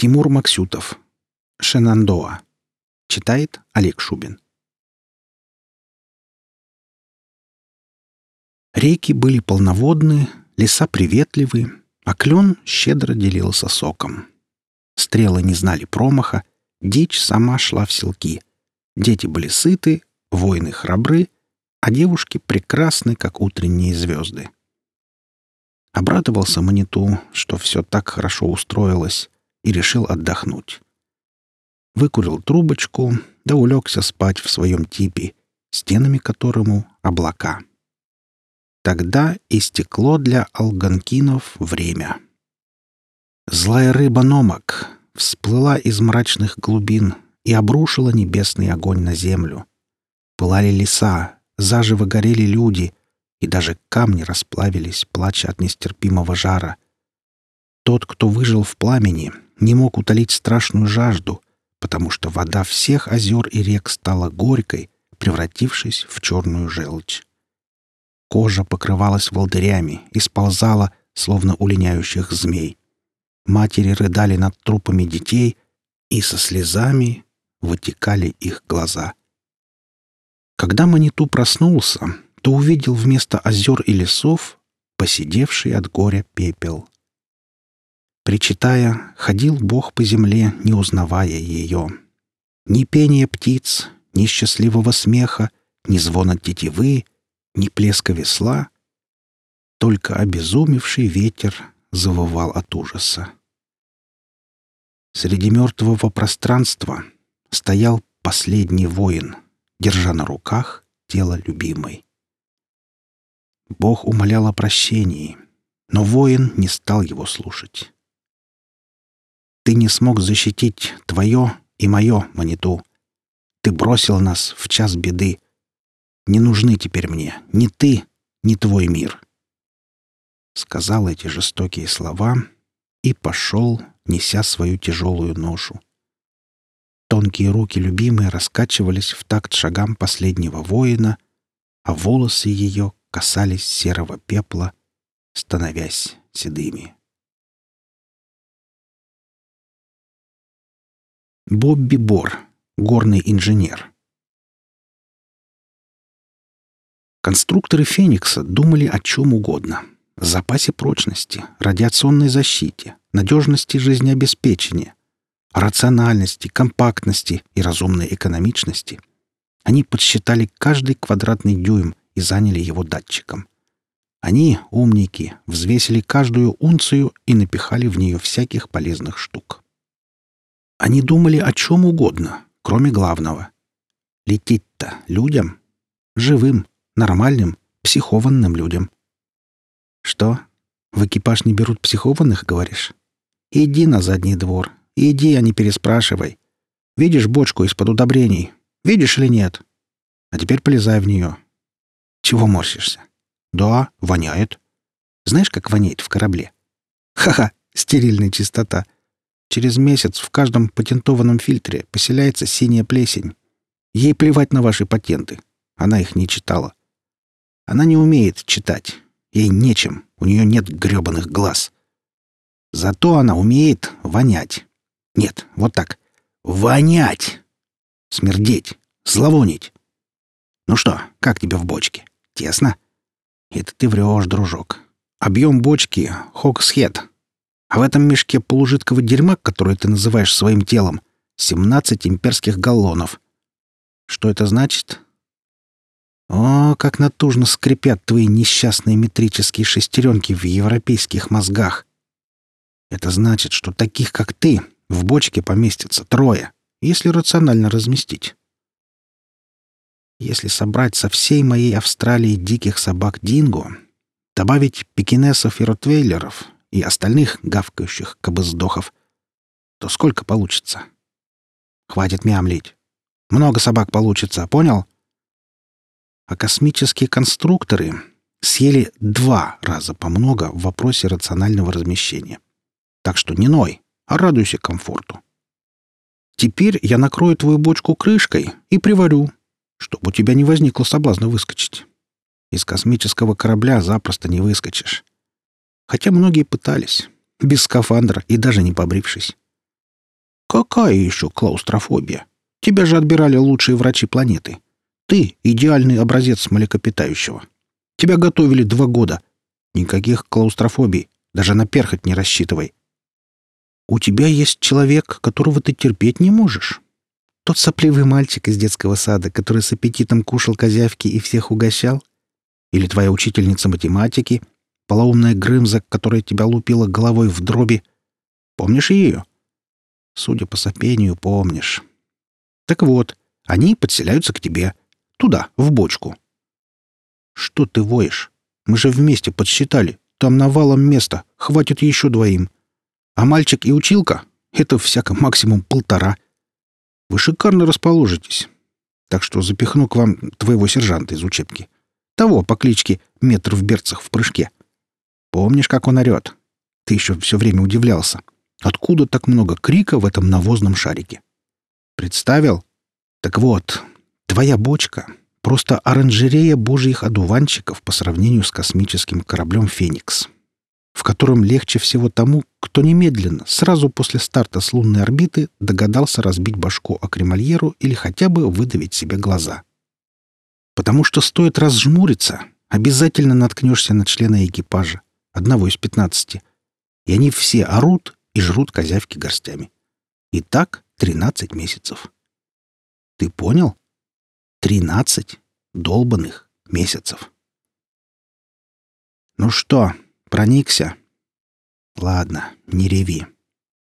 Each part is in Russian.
Тимур Максютов. Шенандоа. Читает Олег Шубин. Реки были полноводны, леса приветливы, а клен щедро делился соком. Стрелы не знали промаха, дичь сама шла в селки. Дети были сыты, воины храбры, а девушки прекрасны, как утренние звезды. Обрадовался Маниту, что все так хорошо устроилось, и решил отдохнуть. Выкурил трубочку, да улегся спать в своем типе, стенами которому — облака. Тогда истекло для алганкинов время. Злая рыба Номак всплыла из мрачных глубин и обрушила небесный огонь на землю. Пылали леса, заживо горели люди, и даже камни расплавились, плача от нестерпимого жара. Тот, кто выжил в пламени, не мог утолить страшную жажду, потому что вода всех озер и рек стала горькой, превратившись в черную желчь. Кожа покрывалась волдырями и сползала, словно у линяющих змей. Матери рыдали над трупами детей, и со слезами вытекали их глаза. Когда Маниту проснулся, то увидел вместо озер и лесов посидевший от горя пепел. Причитая, ходил Бог по земле, не узнавая ее. Ни пения птиц, ни счастливого смеха, ни звона тетивы, ни плеска весла. Только обезумевший ветер завывал от ужаса. Среди мертвого пространства стоял последний воин, держа на руках тело любимой. Бог умолял о прощении, но воин не стал его слушать. Ты не смог защитить твое и мое, Маниту. Ты бросил нас в час беды. Не нужны теперь мне ни ты, ни твой мир. Сказал эти жестокие слова и пошел, неся свою тяжелую ношу. Тонкие руки любимой раскачивались в такт шагам последнего воина, а волосы ее касались серого пепла, становясь седыми. Бобби Бор, горный инженер. Конструкторы «Феникса» думали о чем угодно. Запасе прочности, радиационной защите, надежности жизнеобеспечения, рациональности, компактности и разумной экономичности. Они подсчитали каждый квадратный дюйм и заняли его датчиком. Они, умники, взвесили каждую унцию и напихали в нее всяких полезных штук. Они думали о чем угодно, кроме главного. Лететь-то людям. Живым, нормальным, психованным людям. Что? В экипаж не берут психованных, говоришь? Иди на задний двор. Иди, а не переспрашивай. Видишь бочку из-под удобрений? Видишь или нет? А теперь полезай в нее. Чего морщишься? Да, воняет. Знаешь, как воняет в корабле? Ха-ха, стерильная чистота — Через месяц в каждом патентованном фильтре поселяется синяя плесень. Ей плевать на ваши патенты. Она их не читала. Она не умеет читать. Ей нечем. У нее нет грёбаных глаз. Зато она умеет вонять. Нет, вот так. Вонять! Смердеть, зловонить. Ну что, как тебе в бочке? Тесно? Это ты врешь, дружок. Объем бочки — хоксхед, а в этом мешке полужидкого дерьма, которое ты называешь своим телом, 17 имперских галлонов. Что это значит? О, как натужно скрипят твои несчастные метрические шестеренки в европейских мозгах. Это значит, что таких, как ты, в бочке поместится трое, если рационально разместить. Если собрать со всей моей Австралии диких собак динго, добавить пекинесов и ротвейлеров и остальных гавкающих кабыздохов, то сколько получится? Хватит мямлить. Много собак получится, понял? А космические конструкторы съели два раза по много в вопросе рационального размещения. Так что не ной, а радуйся комфорту. Теперь я накрою твою бочку крышкой и приварю, чтобы у тебя не возникло соблазна выскочить. Из космического корабля запросто не выскочишь. Хотя многие пытались. Без скафандра и даже не побрившись. Какая еще клаустрофобия? Тебя же отбирали лучшие врачи планеты. Ты — идеальный образец млекопитающего. Тебя готовили два года. Никаких клаустрофобий. Даже на перхоть не рассчитывай. У тебя есть человек, которого ты терпеть не можешь. Тот сопливый мальчик из детского сада, который с аппетитом кушал козявки и всех угощал? Или твоя учительница математики, полоумная Грымза, которая тебя лупила головой в дроби? Помнишь ее? Судя по сопению, помнишь. Так вот, они подселяются к тебе. Туда, в бочку. Что ты воешь? Мы же вместе подсчитали. Там навалом места. Хватит еще двоим. А мальчик и училка — это всяко максимум полтора. Вы шикарно расположитесь. Так что запихну к вам твоего сержанта из учебки. Того по кличке Метр в берцах в прыжке. Помнишь, как он орет? Ты еще все время удивлялся. Откуда так много крика в этом навозном шарике? Представил? Так вот, твоя бочка — просто оранжерея божьих одуванчиков по сравнению с космическим кораблем «Феникс», в котором легче всего тому, кто немедленно, сразу после старта с лунной орбиты, догадался разбить башку о кремальеру или хотя бы выдавить себе глаза. Потому что стоит разжмуриться, обязательно наткнешься на члена экипажа, одного из пятнадцати, и они все орут и жрут козявки горстями. И так тринадцать месяцев. Ты понял? Тринадцать долбанных месяцев. Ну что, проникся? Ладно, не реви.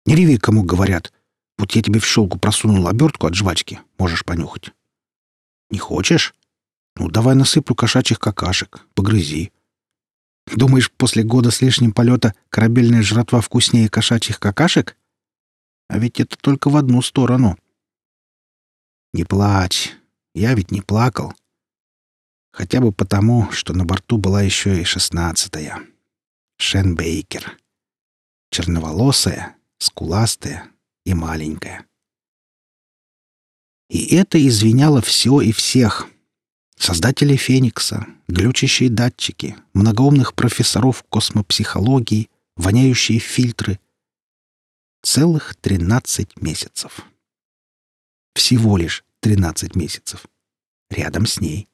Не реви, кому говорят. Вот я тебе в щелку просунул обертку от жвачки. Можешь понюхать. Не хочешь? Ну, давай насыплю кошачьих какашек. Погрызи. Думаешь, после года с лишним полета корабельная жратва вкуснее кошачьих какашек? А ведь это только в одну сторону. Не плачь. Я ведь не плакал. Хотя бы потому, что на борту была еще и шестнадцатая. Шен Бейкер. Черноволосая, скуластая и маленькая. И это извиняло все и всех — Создатели Феникса, глючащие датчики, многоумных профессоров космопсихологии, воняющие фильтры. Целых 13 месяцев. Всего лишь 13 месяцев. Рядом с ней.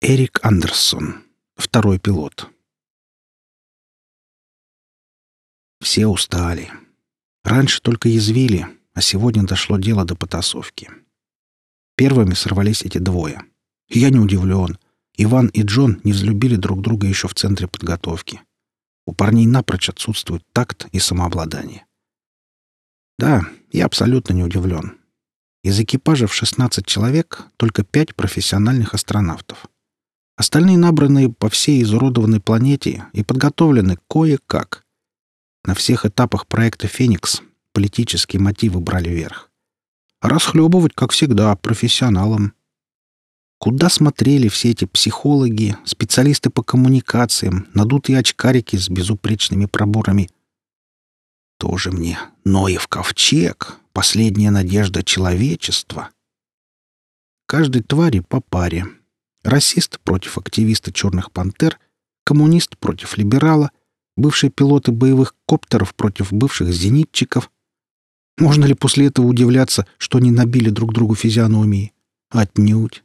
Эрик Андерсон, второй пилот. Все устали. Раньше только язвили — а сегодня дошло дело до потасовки. Первыми сорвались эти двое. Я не удивлен. Иван и Джон не взлюбили друг друга еще в центре подготовки. У парней напрочь отсутствует такт и самообладание. Да, я абсолютно не удивлен. Из экипажа в 16 человек только 5 профессиональных астронавтов. Остальные набраны по всей изуродованной планете и подготовлены кое-как. На всех этапах проекта «Феникс» политические мотивы брали верх. расхлебывать, как всегда, профессионалам. Куда смотрели все эти психологи, специалисты по коммуникациям, надутые очкарики с безупречными проборами? Тоже мне Ноев ковчег, последняя надежда человечества. Каждой твари по паре. Расист против активиста «Черных пантер», коммунист против либерала, бывшие пилоты боевых коптеров против бывших зенитчиков, можно ли после этого удивляться, что они набили друг другу физиономии? Отнюдь.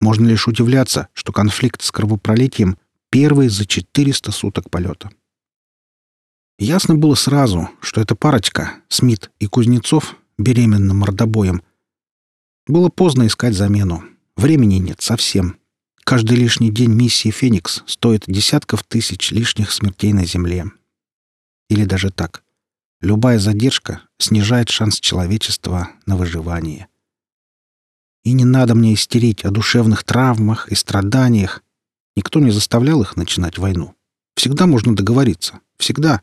Можно лишь удивляться, что конфликт с кровопролитием первый за 400 суток полета. Ясно было сразу, что эта парочка, Смит и Кузнецов, беременна мордобоем. Было поздно искать замену. Времени нет совсем. Каждый лишний день миссии «Феникс» стоит десятков тысяч лишних смертей на Земле. Или даже так. Любая задержка снижает шанс человечества на выживание. И не надо мне истерить о душевных травмах и страданиях. Никто не заставлял их начинать войну. Всегда можно договориться. Всегда.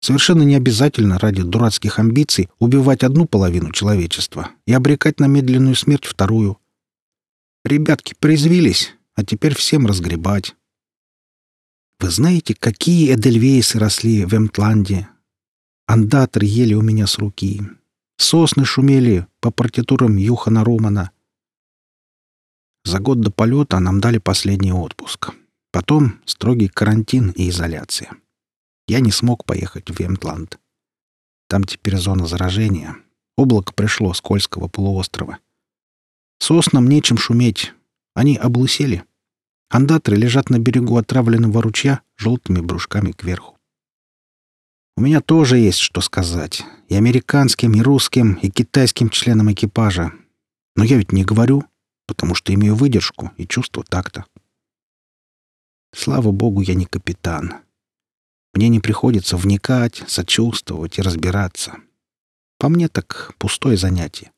Совершенно не обязательно ради дурацких амбиций убивать одну половину человечества и обрекать на медленную смерть вторую. Ребятки призвились, а теперь всем разгребать. Вы знаете, какие эдельвейсы росли в Эмтланде, Андатор ели у меня с руки. Сосны шумели по партитурам Юхана Романа. За год до полета нам дали последний отпуск. Потом строгий карантин и изоляция. я не смог поехать в Вемтланд. Там теперь зона заражения. Облако пришло с Кольского полуострова. Соснам нечем шуметь. Они облысели. Андатры лежат на берегу отравленного ручья желтыми брюшками кверху. У меня тоже есть что сказать. И американским, и русским, и китайским членам экипажа. Но я ведь не говорю, потому что имею выдержку и чувство такта. Слава богу, я не капитан. Мне не приходится вникать, сочувствовать и разбираться. По мне так пустое занятие.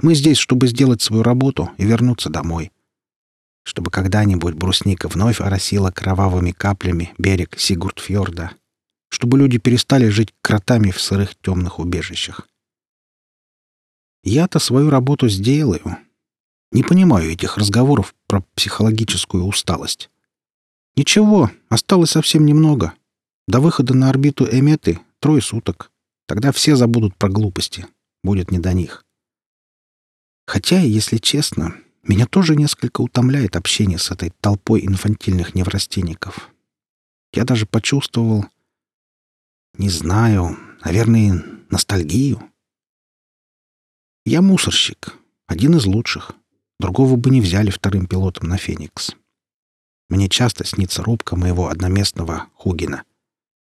Мы здесь, чтобы сделать свою работу и вернуться домой. Чтобы когда-нибудь брусника вновь оросила кровавыми каплями берег Сигурдфьорда. Чтобы люди перестали жить кротами в сырых темных убежищах. Я-то свою работу сделаю. Не понимаю этих разговоров про психологическую усталость. Ничего, осталось совсем немного. До выхода на орбиту Эметы трое суток. Тогда все забудут про глупости. Будет не до них. Хотя, если честно, меня тоже несколько утомляет общение с этой толпой инфантильных неврастенников. Я даже почувствовал, не знаю, наверное, ностальгию. Я мусорщик, один из лучших. Другого бы не взяли вторым пилотом на «Феникс». Мне часто снится рубка моего одноместного Хугина.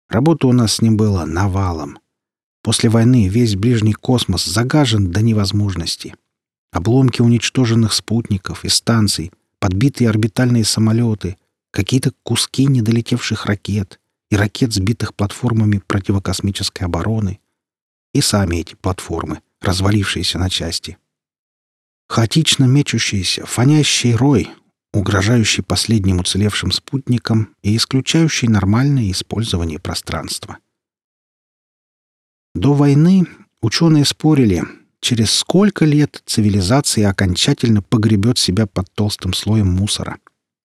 Работа у нас с ним была навалом. После войны весь ближний космос загажен до невозможности. Обломки уничтоженных спутников и станций, подбитые орбитальные самолеты, какие-то куски недолетевших ракет и ракет, сбитых платформами противокосмической обороны, и сами эти платформы, развалившиеся на части. Хаотично мечущийся, фонящий рой, угрожающий последним уцелевшим спутникам и исключающий нормальное использование пространства. До войны ученые спорили, через сколько лет цивилизация окончательно погребет себя под толстым слоем мусора.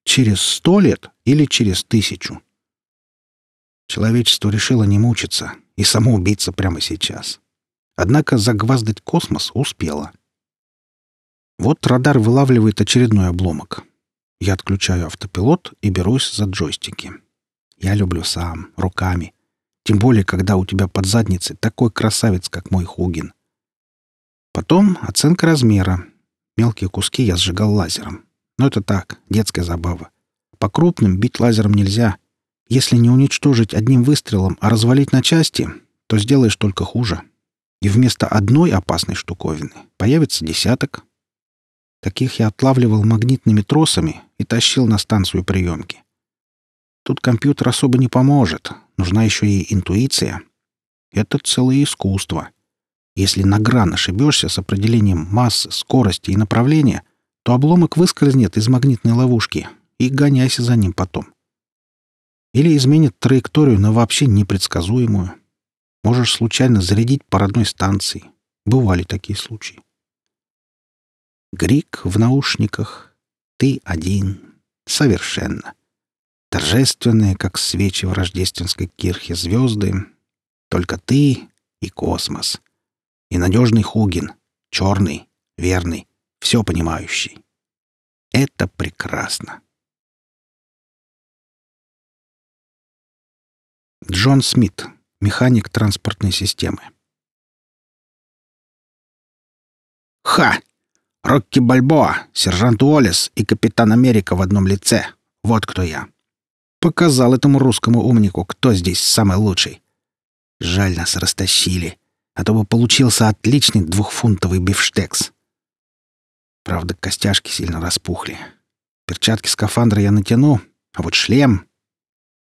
Через сто лет или через тысячу? Человечество решило не мучиться и самоубиться прямо сейчас. Однако загваздать космос успело. Вот радар вылавливает очередной обломок. Я отключаю автопилот и берусь за джойстики. Я люблю сам, руками. Тем более, когда у тебя под задницей такой красавец, как мой Хугин. Потом оценка размера. Мелкие куски я сжигал лазером. Но это так, детская забава. По крупным бить лазером нельзя. Если не уничтожить одним выстрелом, а развалить на части, то сделаешь только хуже. И вместо одной опасной штуковины появится десяток, Таких я отлавливал магнитными тросами и тащил на станцию приемки. Тут компьютер особо не поможет. Нужна еще и интуиция. Это целое искусство. Если на гран ошибешься с определением массы, скорости и направления, то обломок выскользнет из магнитной ловушки и гоняйся за ним потом. Или изменит траекторию на вообще непредсказуемую. Можешь случайно зарядить по родной станции. Бывали такие случаи. Грик в наушниках. Ты один. Совершенно. Торжественные, как свечи в рождественской кирхе звезды. Только ты и космос. И надежный Хугин. Черный, верный, все понимающий. Это прекрасно. Джон Смит, механик транспортной системы. «Ха! Рокки Бальбоа, сержант Уоллес и капитан Америка в одном лице. Вот кто я. Показал этому русскому умнику, кто здесь самый лучший. Жаль, нас растащили, а то бы получился отличный двухфунтовый бифштекс. Правда, костяшки сильно распухли. Перчатки скафандра я натяну, а вот шлем...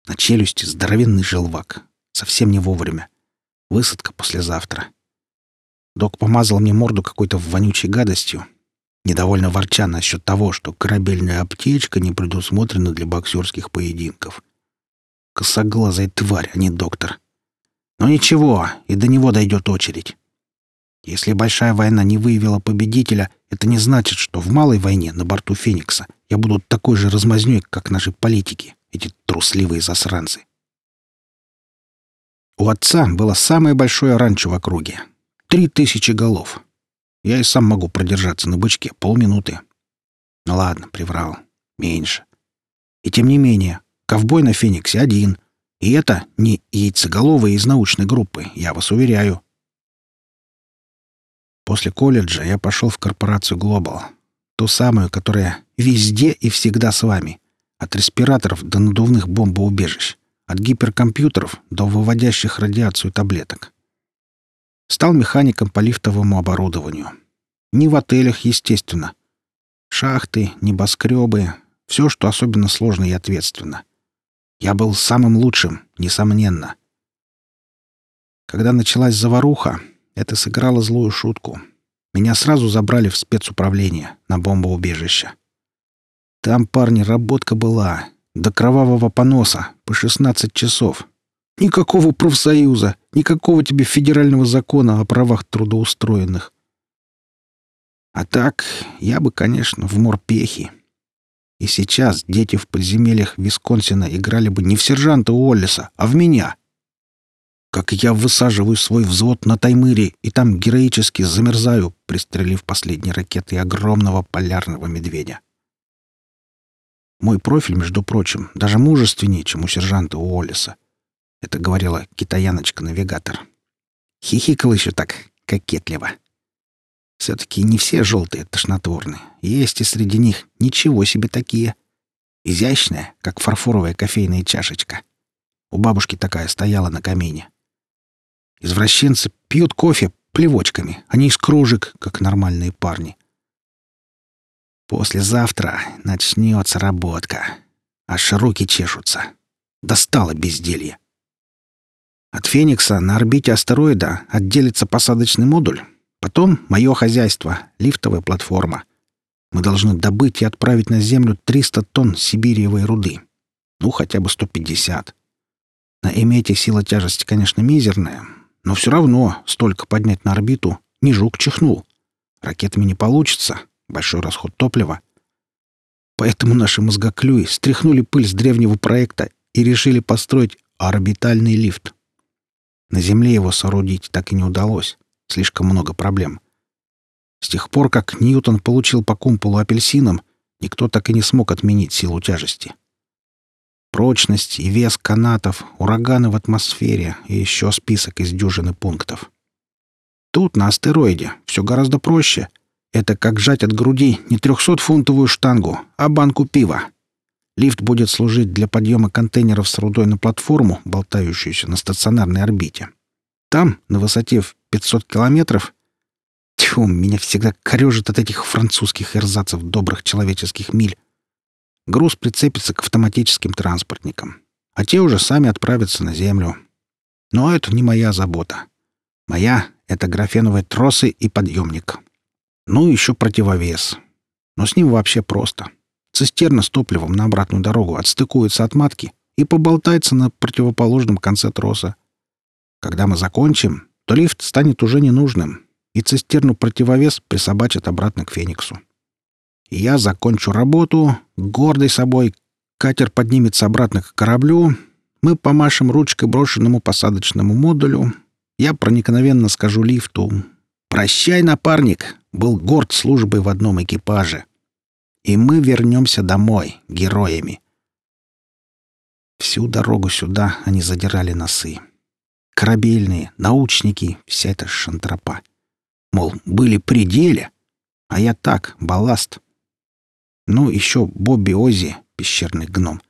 На челюсти здоровенный желвак. Совсем не вовремя. Высадка послезавтра. Док помазал мне морду какой-то вонючей гадостью, недовольно ворча насчет того, что корабельная аптечка не предусмотрена для боксерских поединков. Косоглазая тварь, а не доктор. Но ничего, и до него дойдет очередь. Если большая война не выявила победителя, это не значит, что в малой войне на борту «Феникса» я буду такой же размазнёй, как наши политики, эти трусливые засранцы. У отца было самое большое ранчо в округе. Три тысячи голов. Я и сам могу продержаться на бычке полминуты. Ну ладно, приврал. Меньше. И тем не менее, ковбой на Фениксе один. И это не яйцеголовые из научной группы, я вас уверяю. После колледжа я пошел в корпорацию Global. Ту самую, которая везде и всегда с вами. От респираторов до надувных бомбоубежищ. От гиперкомпьютеров до выводящих радиацию таблеток. Стал механиком по лифтовому оборудованию. Не в отелях, естественно. Шахты, небоскребы, все, что особенно сложно и ответственно. Я был самым лучшим, несомненно. Когда началась заваруха, это сыграло злую шутку. Меня сразу забрали в спецуправление на бомбоубежище. Там, парни, работка была. До кровавого поноса, по 16 часов. Никакого профсоюза, никакого тебе федерального закона о правах трудоустроенных. А так, я бы, конечно, в морпехи. И сейчас дети в подземельях Висконсина играли бы не в сержанта Уоллеса, а в меня. Как я высаживаю свой взвод на Таймыре и там героически замерзаю, пристрелив последней ракетой огромного полярного медведя. Мой профиль, между прочим, даже мужественнее, чем у сержанта Уоллеса. Это говорила китаяночка-навигатор. Хихикал еще так кокетливо. Все-таки не все желтые тошнотворны. Есть и среди них ничего себе такие. Изящная, как фарфоровая кофейная чашечка. У бабушки такая стояла на камине. Извращенцы пьют кофе плевочками, а не из кружек, как нормальные парни. Послезавтра начнется работка. Аж руки чешутся. Достало безделье. От Феникса на орбите астероида отделится посадочный модуль, Потом мое хозяйство, лифтовая платформа. Мы должны добыть и отправить на Землю 300 тонн сибириевой руды. Ну, хотя бы 150. На Эмете сила тяжести, конечно, мизерная, но все равно столько поднять на орбиту не жук чихнул. Ракетами не получится, большой расход топлива. Поэтому наши мозгоклюи стряхнули пыль с древнего проекта и решили построить орбитальный лифт. На Земле его соорудить так и не удалось. Слишком много проблем. С тех пор, как Ньютон получил по кумполу апельсином, никто так и не смог отменить силу тяжести. Прочность и вес канатов, ураганы в атмосфере и еще список из дюжины пунктов. Тут, на астероиде, все гораздо проще. Это как жать от груди не трехсотфунтовую штангу, а банку пива. Лифт будет служить для подъема контейнеров с рудой на платформу, болтающуюся на стационарной орбите. Там, на высоте в 500 километров, тьфу, меня всегда корежит от этих французских эрзацев добрых человеческих миль. Груз прицепится к автоматическим транспортникам, а те уже сами отправятся на землю. Но это не моя забота. Моя — это графеновые тросы и подъемник. Ну, еще противовес. Но с ним вообще просто. Цистерна с топливом на обратную дорогу отстыкуется от матки и поболтается на противоположном конце троса. Когда мы закончим, то лифт станет уже ненужным, и цистерну противовес присобачат обратно к Фениксу. И я закончу работу, гордый собой, катер поднимется обратно к кораблю, мы помашем ручкой брошенному посадочному модулю, я проникновенно скажу лифту «Прощай, напарник!» Был горд службой в одном экипаже. И мы вернемся домой, героями. Всю дорогу сюда они задирали носы корабельные, научники, вся эта шантропа. Мол, были пределе, а я так, балласт. Ну, еще Бобби Ози, пещерный гном.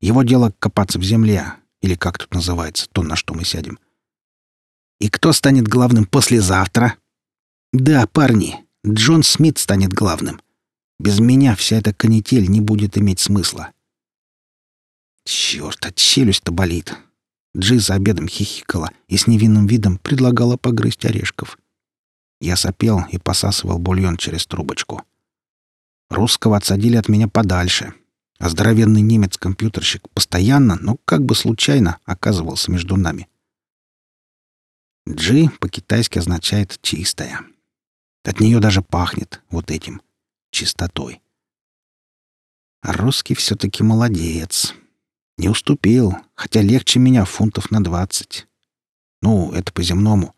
Его дело копаться в земле, или как тут называется, то, на что мы сядем. И кто станет главным послезавтра? Да, парни, Джон Смит станет главным. Без меня вся эта канитель не будет иметь смысла. Черт, а челюсть-то болит. Джи за обедом хихикала и с невинным видом предлагала погрызть орешков. Я сопел и посасывал бульон через трубочку. Русского отсадили от меня подальше, а здоровенный немец-компьютерщик постоянно, но как бы случайно, оказывался между нами. Джи по-китайски означает «чистая». От нее даже пахнет вот этим — чистотой. А русский все-таки молодец. Не уступил, хотя легче меня фунтов на двадцать. Ну, это по-земному.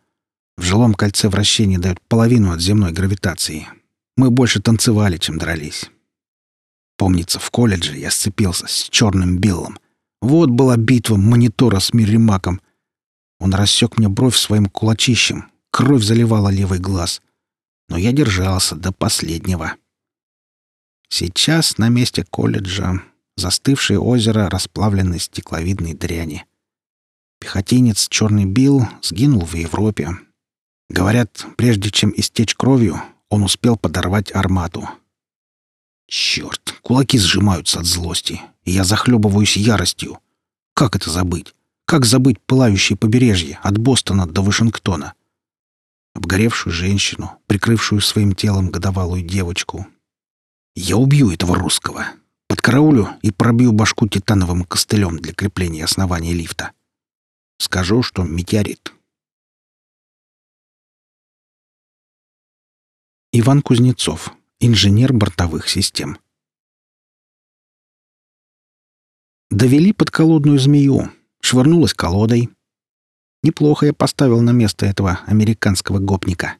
В жилом кольце вращения дают половину от земной гравитации. Мы больше танцевали, чем дрались. Помнится, в колледже я сцепился с черным Биллом. Вот была битва монитора с Миримаком. Он рассек мне бровь своим кулачищем. Кровь заливала левый глаз. Но я держался до последнего. Сейчас на месте колледжа застывшее озеро расплавленной стекловидной дряни. Пехотинец Черный Билл сгинул в Европе. Говорят, прежде чем истечь кровью, он успел подорвать армату. Черт, кулаки сжимаются от злости, и я захлебываюсь яростью. Как это забыть? Как забыть пылающее побережье от Бостона до Вашингтона? Обгоревшую женщину, прикрывшую своим телом годовалую девочку. Я убью этого русского. Подкараулю и пробью башку титановым костылем для крепления основания лифта. Скажу, что метеорит. Иван Кузнецов, инженер бортовых систем. Довели под колодную змею, швырнулась колодой. Неплохо я поставил на место этого американского гопника.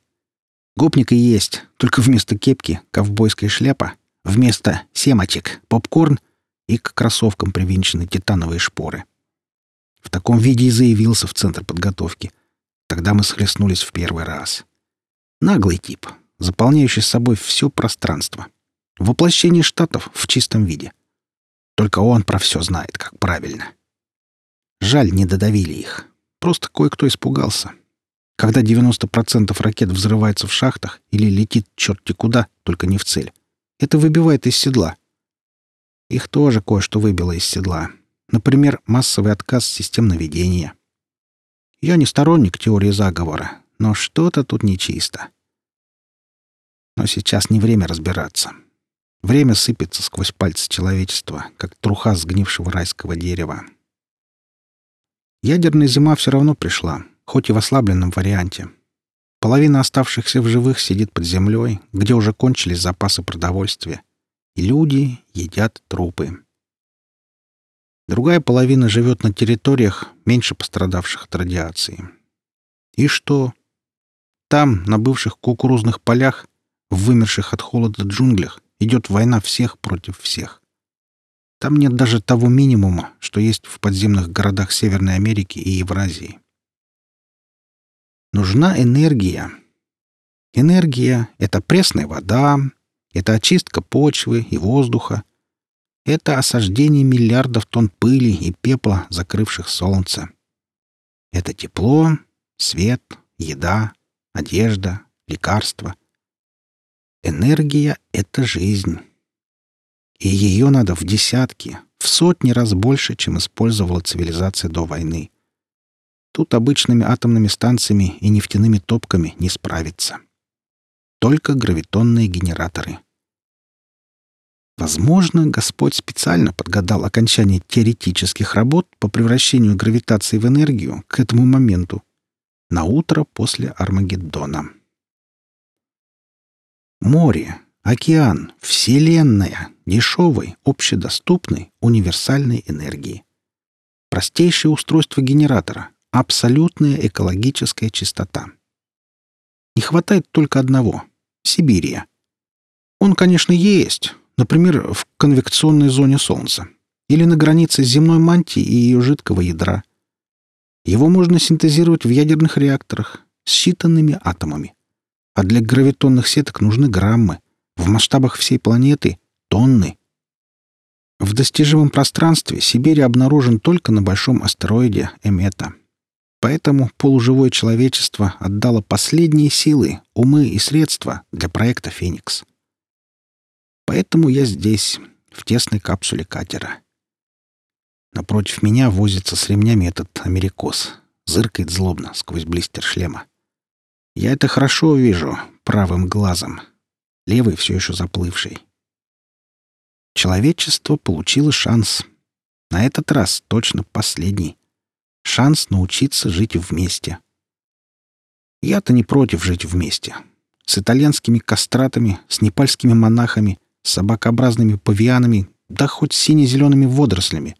Гопник и есть, только вместо кепки — ковбойская шляпа, вместо семочек — попкорн и к кроссовкам привинчены титановые шпоры. В таком виде и заявился в центр подготовки. Тогда мы схлестнулись в первый раз. Наглый тип, заполняющий собой все пространство. Воплощение штатов в чистом виде. Только он про все знает, как правильно. Жаль, не додавили их. Просто кое-кто испугался. Когда 90% ракет взрывается в шахтах или летит черти куда, только не в цель, это выбивает из седла. Их тоже кое-что выбило из седла. Например, массовый отказ систем наведения. Я не сторонник теории заговора, но что-то тут нечисто. Но сейчас не время разбираться. Время сыпется сквозь пальцы человечества, как труха сгнившего райского дерева. Ядерная зима все равно пришла, хоть и в ослабленном варианте. Половина оставшихся в живых сидит под землей, где уже кончились запасы продовольствия, и люди едят трупы. Другая половина живет на территориях, меньше пострадавших от радиации. И что? Там, на бывших кукурузных полях, в вымерших от холода джунглях идет война всех против всех. Там нет даже того минимума, что есть в подземных городах Северной Америки и Евразии. Нужна энергия. Энергия — это пресная вода, это очистка почвы и воздуха, это осаждение миллиардов тонн пыли и пепла, закрывших солнце. Это тепло, свет, еда, одежда, лекарства — Энергия — это жизнь. И ее надо в десятки, в сотни раз больше, чем использовала цивилизация до войны. Тут обычными атомными станциями и нефтяными топками не справиться. Только гравитонные генераторы. Возможно, Господь специально подгадал окончание теоретических работ по превращению гравитации в энергию к этому моменту, на утро после Армагеддона. Море, океан, вселенная дешевой, общедоступной, универсальной энергии. Простейшее устройство генератора, абсолютная экологическая чистота. Не хватает только одного — Сибирия. Он, конечно, есть, например, в конвекционной зоне Солнца или на границе земной мантии и ее жидкого ядра. Его можно синтезировать в ядерных реакторах с считанными атомами. А для гравитонных сеток нужны граммы. В масштабах всей планеты — тонны. В достижимом пространстве Сибирь обнаружен только на большом астероиде Эмета. Поэтому полуживое человечество отдало последние силы, умы и средства для проекта «Феникс». Поэтому я здесь, в тесной капсуле катера. Напротив меня возится с ремнями этот америкос, зыркает злобно сквозь блистер шлема. Я это хорошо вижу, правым глазом. Левый все еще заплывший. Человечество получило шанс. На этот раз точно последний. Шанс научиться жить вместе. Я-то не против жить вместе. С итальянскими кастратами, с непальскими монахами, с собакообразными павианами, да хоть с сине-зелеными водорослями.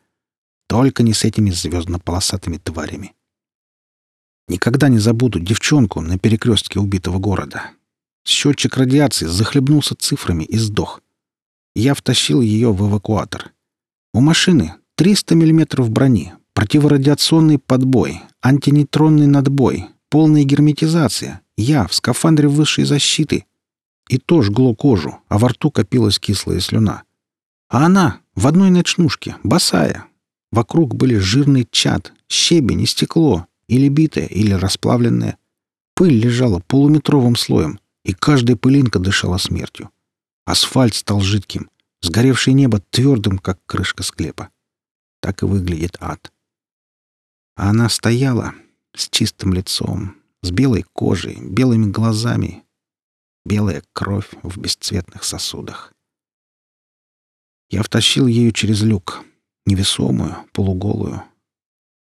Только не с этими звездно-полосатыми тварями. Никогда не забуду девчонку на перекрестке убитого города. Счетчик радиации захлебнулся цифрами и сдох. Я втащил ее в эвакуатор. У машины 300 мм брони, противорадиационный подбой, антинейтронный надбой, полная герметизация. Я в скафандре высшей защиты. И то жгло кожу, а во рту копилась кислая слюна. А она в одной ночнушке, босая. Вокруг были жирный чад, щебень и стекло, или битое, или расплавленное. Пыль лежала полуметровым слоем, и каждая пылинка дышала смертью. Асфальт стал жидким, сгоревшее небо твердым, как крышка склепа. Так и выглядит ад. А она стояла с чистым лицом, с белой кожей, белыми глазами, белая кровь в бесцветных сосудах. Я втащил ее через люк, невесомую, полуголую,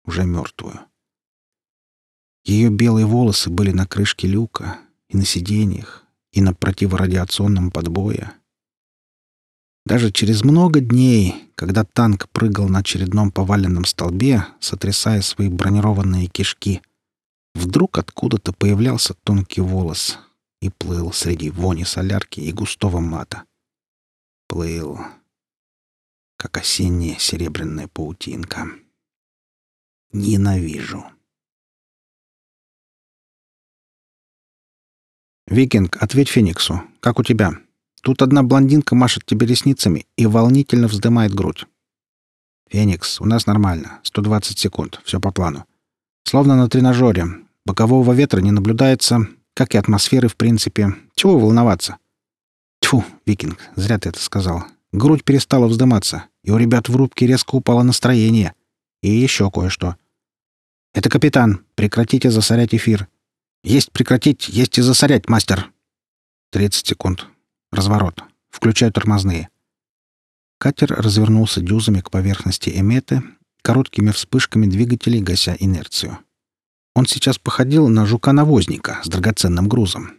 уже мертвую. Ее белые волосы были на крышке люка и на сиденьях, и на противорадиационном подбое. Даже через много дней, когда танк прыгал на очередном поваленном столбе, сотрясая свои бронированные кишки, вдруг откуда-то появлялся тонкий волос и плыл среди вони солярки и густого мата. Плыл, как осенняя серебряная паутинка. Ненавижу. «Викинг, ответь Фениксу. Как у тебя? Тут одна блондинка машет тебе ресницами и волнительно вздымает грудь». «Феникс, у нас нормально. 120 секунд. Все по плану. Словно на тренажере. Бокового ветра не наблюдается, как и атмосферы в принципе. Чего волноваться?» «Тьфу, Викинг, зря ты это сказал. Грудь перестала вздыматься, и у ребят в рубке резко упало настроение. И еще кое-что. «Это капитан. Прекратите засорять эфир. Есть прекратить, есть и засорять, мастер!» «Тридцать секунд. Разворот. Включаю тормозные». Катер развернулся дюзами к поверхности эметы, короткими вспышками двигателей гася инерцию. Он сейчас походил на жука-навозника с драгоценным грузом.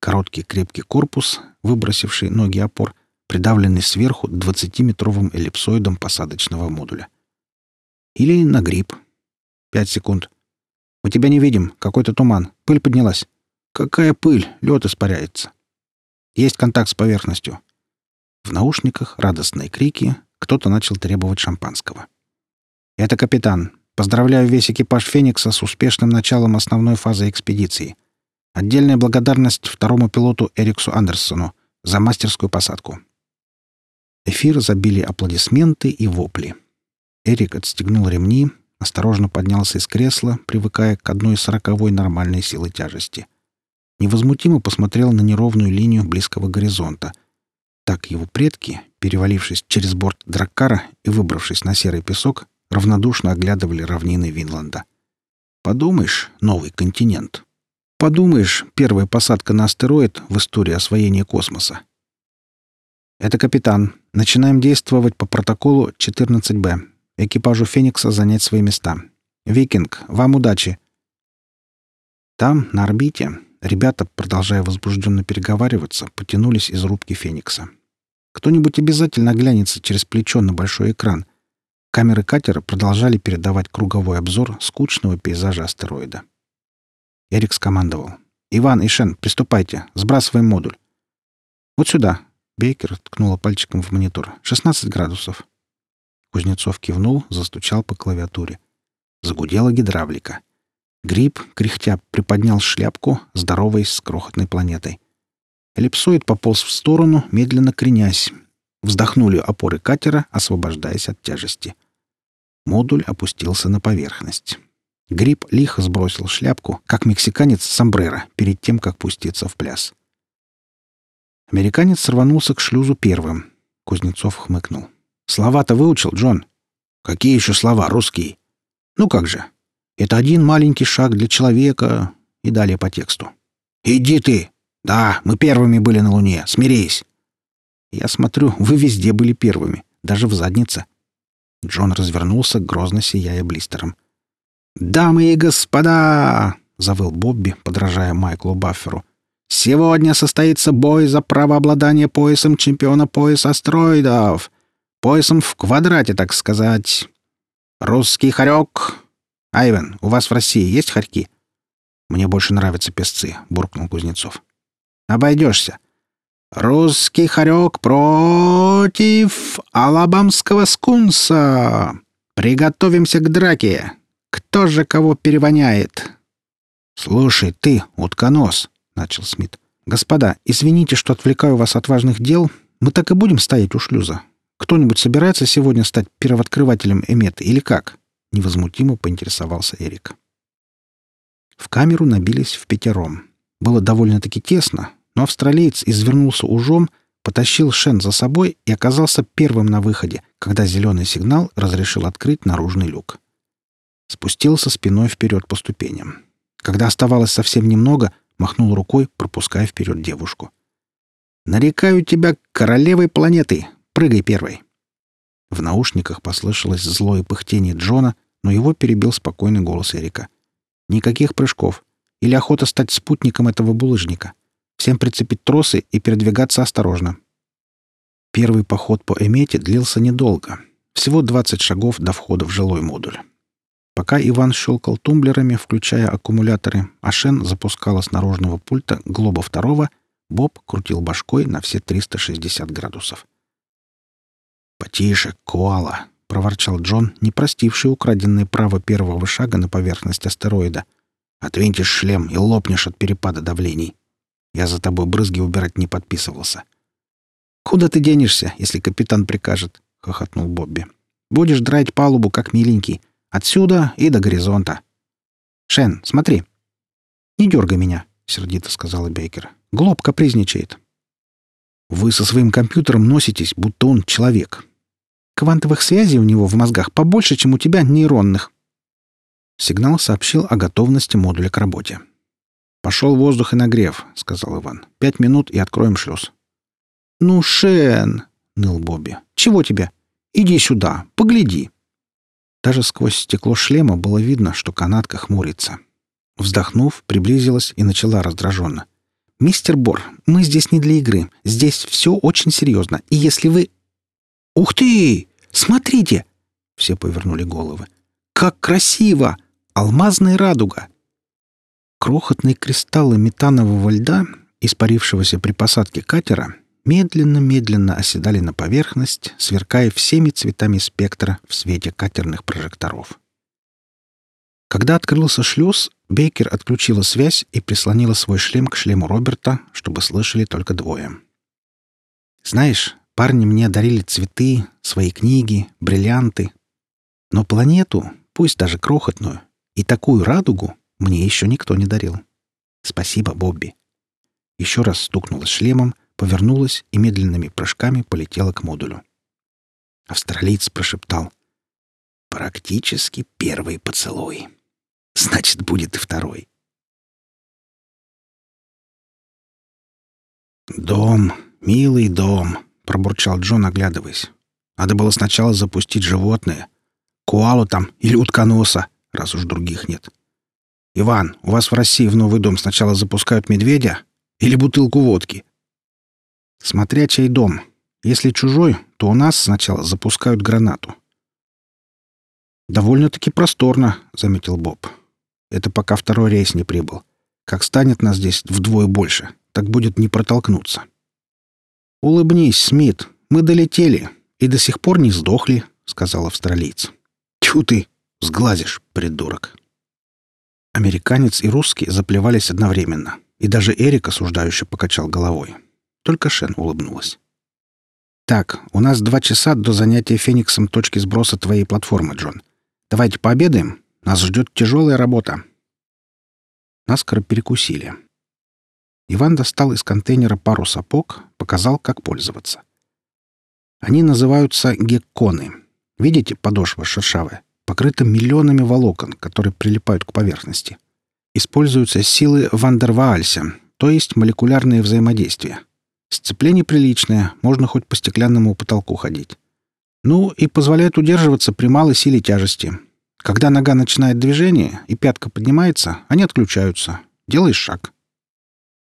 Короткий крепкий корпус, выбросивший ноги опор, придавленный сверху 20-метровым эллипсоидом посадочного модуля. Или на гриб. Пять секунд. Мы тебя не видим. Какой-то туман. Пыль поднялась. Какая пыль? Лед испаряется. Есть контакт с поверхностью. В наушниках радостные крики. Кто-то начал требовать шампанского. Это капитан. Поздравляю весь экипаж «Феникса» с успешным началом основной фазы экспедиции. Отдельная благодарность второму пилоту Эриксу Андерсону за мастерскую посадку. Эфир забили аплодисменты и вопли. Эрик отстегнул ремни, осторожно поднялся из кресла, привыкая к одной сороковой нормальной силы тяжести. Невозмутимо посмотрел на неровную линию близкого горизонта. Так его предки, перевалившись через борт Драккара и выбравшись на серый песок, равнодушно оглядывали равнины Винланда. Подумаешь, новый континент. Подумаешь, первая посадка на астероид в истории освоения космоса. Это капитан. Начинаем действовать по протоколу 14Б. Экипажу «Феникса» занять свои места. «Викинг, вам удачи!» Там, на орбите, ребята, продолжая возбужденно переговариваться, потянулись из рубки «Феникса». Кто-нибудь обязательно глянется через плечо на большой экран. Камеры катера продолжали передавать круговой обзор скучного пейзажа астероида. Эрик скомандовал. «Иван и Шен, приступайте. Сбрасываем модуль». «Вот сюда», Бейкер ткнула пальчиком в монитор. «16 градусов». Кузнецов кивнул, застучал по клавиатуре. Загудела гидравлика. Гриб, кряхтя, приподнял шляпку, здороваясь с крохотной планетой. Эллипсоид пополз в сторону, медленно кренясь. Вздохнули опоры катера, освобождаясь от тяжести. Модуль опустился на поверхность. Гриб лихо сбросил шляпку, как мексиканец сомбреро, перед тем, как пуститься в пляс. Американец рванулся к шлюзу первым. Кузнецов хмыкнул. «Слова-то выучил, Джон?» «Какие еще слова, русские?» «Ну как же? Это один маленький шаг для человека...» И далее по тексту. «Иди ты! Да, мы первыми были на Луне. Смирись!» «Я смотрю, вы везде были первыми, даже в заднице». Джон развернулся, грозно сияя блистером. «Дамы и господа!» — завыл Бобби, подражая Майклу Бафферу. Сегодня состоится бой за право обладания поясом чемпиона пояса астероидов. Поясом в квадрате, так сказать. Русский хорек. Айвен, у вас в России есть хорьки? Мне больше нравятся песцы, буркнул Кузнецов. Обойдешься. Русский хорек против алабамского скунса. «Приготовимся к драке! Кто же кого перевоняет?» «Слушай, ты, утконос!» — начал Смит. «Господа, извините, что отвлекаю вас от важных дел. Мы так и будем стоять у шлюза. Кто-нибудь собирается сегодня стать первооткрывателем Эметы или как?» Невозмутимо поинтересовался Эрик. В камеру набились в пятером. Было довольно-таки тесно, но австралиец извернулся ужом, потащил Шен за собой и оказался первым на выходе, когда зеленый сигнал разрешил открыть наружный люк. Спустился спиной вперед по ступеням. Когда оставалось совсем немного, махнул рукой, пропуская вперед девушку. «Нарекаю тебя королевой планеты! Прыгай первой!» В наушниках послышалось злое пыхтение Джона, но его перебил спокойный голос Эрика. «Никаких прыжков. Или охота стать спутником этого булыжника. Всем прицепить тросы и передвигаться осторожно». Первый поход по Эмете длился недолго. Всего 20 шагов до входа в жилой модуль. Пока Иван щелкал тумблерами, включая аккумуляторы, а Шен запускала с наружного пульта глоба второго, Боб крутил башкой на все 360 градусов. «Потише, коала!» — проворчал Джон, не простивший украденное право первого шага на поверхность астероида. «Отвинтишь шлем и лопнешь от перепада давлений. Я за тобой брызги убирать не подписывался». «Куда ты денешься, если капитан прикажет?» — хохотнул Бобби. «Будешь драть палубу, как миленький, Отсюда и до горизонта. Шен, смотри. Не дергай меня, сердито сказала Бейкер. Глоб капризничает. Вы со своим компьютером носитесь, будто он человек. Квантовых связей у него в мозгах побольше, чем у тебя нейронных. Сигнал сообщил о готовности модуля к работе. «Пошел воздух и нагрев», — сказал Иван. «Пять минут и откроем шлюз». «Ну, Шен!» — ныл Бобби. «Чего тебе? Иди сюда, погляди». Даже сквозь стекло шлема было видно, что канатка хмурится. Вздохнув, приблизилась и начала раздраженно. «Мистер Бор, мы здесь не для игры. Здесь все очень серьезно. И если вы...» «Ух ты! Смотрите!» Все повернули головы. «Как красиво! Алмазная радуга!» Крохотные кристаллы метанового льда, испарившегося при посадке катера, медленно-медленно оседали на поверхность, сверкая всеми цветами спектра в свете катерных прожекторов. Когда открылся шлюз, Бейкер отключила связь и прислонила свой шлем к шлему Роберта, чтобы слышали только двое. «Знаешь, парни мне дарили цветы, свои книги, бриллианты. Но планету, пусть даже крохотную, и такую радугу мне еще никто не дарил. Спасибо, Бобби». Еще раз стукнула шлемом, повернулась и медленными прыжками полетела к модулю. Австралиец прошептал. «Практически первый поцелуй. Значит, будет и второй». «Дом, милый дом», — пробурчал Джон, оглядываясь. «Надо было сначала запустить животное. Куалу там или утконоса, раз уж других нет. Иван, у вас в России в новый дом сначала запускают медведя или бутылку водки?» Смотря чей дом. Если чужой, то у нас сначала запускают гранату. «Довольно-таки просторно», — заметил Боб. «Это пока второй рейс не прибыл. Как станет нас здесь вдвое больше, так будет не протолкнуться». «Улыбнись, Смит, мы долетели и до сих пор не сдохли», — сказал австралиец. «Тьфу ты, сглазишь, придурок». Американец и русский заплевались одновременно, и даже Эрик осуждающе покачал головой. Только Шен улыбнулась. «Так, у нас два часа до занятия Фениксом точки сброса твоей платформы, Джон. Давайте пообедаем. Нас ждет тяжелая работа». Наскоро перекусили. Иван достал из контейнера пару сапог, показал, как пользоваться. Они называются гекконы. Видите, подошва шершавая, покрыта миллионами волокон, которые прилипают к поверхности. Используются силы Вандерваальса, то есть молекулярные взаимодействия. Сцепление приличное, можно хоть по стеклянному потолку ходить. Ну и позволяет удерживаться при малой силе тяжести. Когда нога начинает движение и пятка поднимается, они отключаются. Делаешь шаг.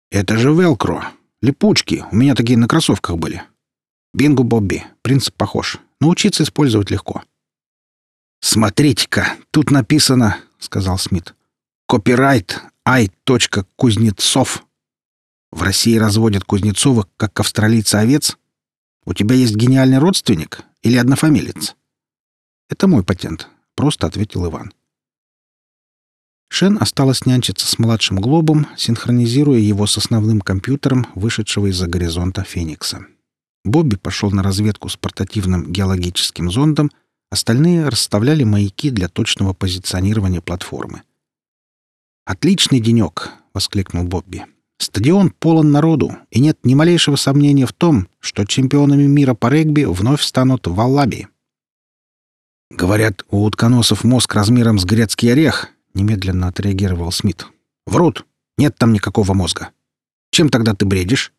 Это же велкро. Липучки. У меня такие на кроссовках были. Бинго Бобби. Принцип похож. Научиться использовать легко. «Смотрите-ка, тут написано, — сказал Смит, — копирайт I. Кузнецов в России разводят Кузнецова, как австралийца овец? У тебя есть гениальный родственник или однофамилец?» «Это мой патент», — просто ответил Иван. Шен осталась нянчиться с младшим глобом, синхронизируя его с основным компьютером, вышедшего из-за горизонта Феникса. Бобби пошел на разведку с портативным геологическим зондом, остальные расставляли маяки для точного позиционирования платформы. «Отличный денек!» — воскликнул Бобби. «Стадион полон народу, и нет ни малейшего сомнения в том, что чемпионами мира по регби вновь станут в Аллабии». «Говорят, у утконосов мозг размером с грецкий орех», — немедленно отреагировал Смит. «Врут! Нет там никакого мозга. Чем тогда ты бредишь?»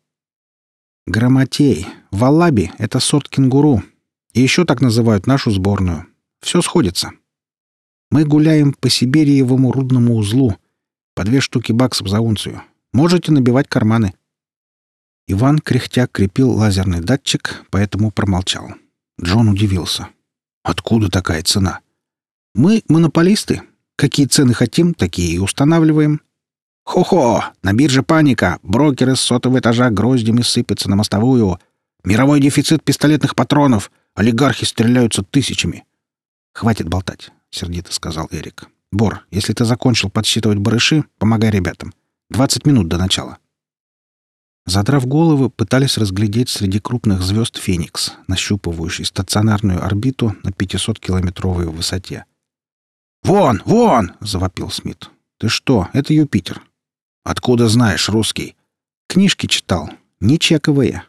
Грамотей. Валаби — это сорт кенгуру. И еще так называют нашу сборную. Все сходится. Мы гуляем по Сибириевому рудному узлу. По две штуки баксов за унцию. Можете набивать карманы. Иван, кряхтя, крепил лазерный датчик, поэтому промолчал. Джон удивился. «Откуда такая цена?» «Мы монополисты. Какие цены хотим, такие и устанавливаем. Хо-хо! На бирже паника! Брокеры с сотого этажа гроздями сыпятся на мостовую. Мировой дефицит пистолетных патронов. Олигархи стреляются тысячами. «Хватит болтать», — сердито сказал Эрик. «Бор, если ты закончил подсчитывать барыши, помогай ребятам. Двадцать минут до начала». Задрав головы, пытались разглядеть среди крупных звезд Феникс, нащупывающий стационарную орбиту на 500-километровой высоте. «Вон, вон!» — завопил Смит. «Ты что? Это Юпитер. Откуда знаешь русский? Книжки читал. Не чековые.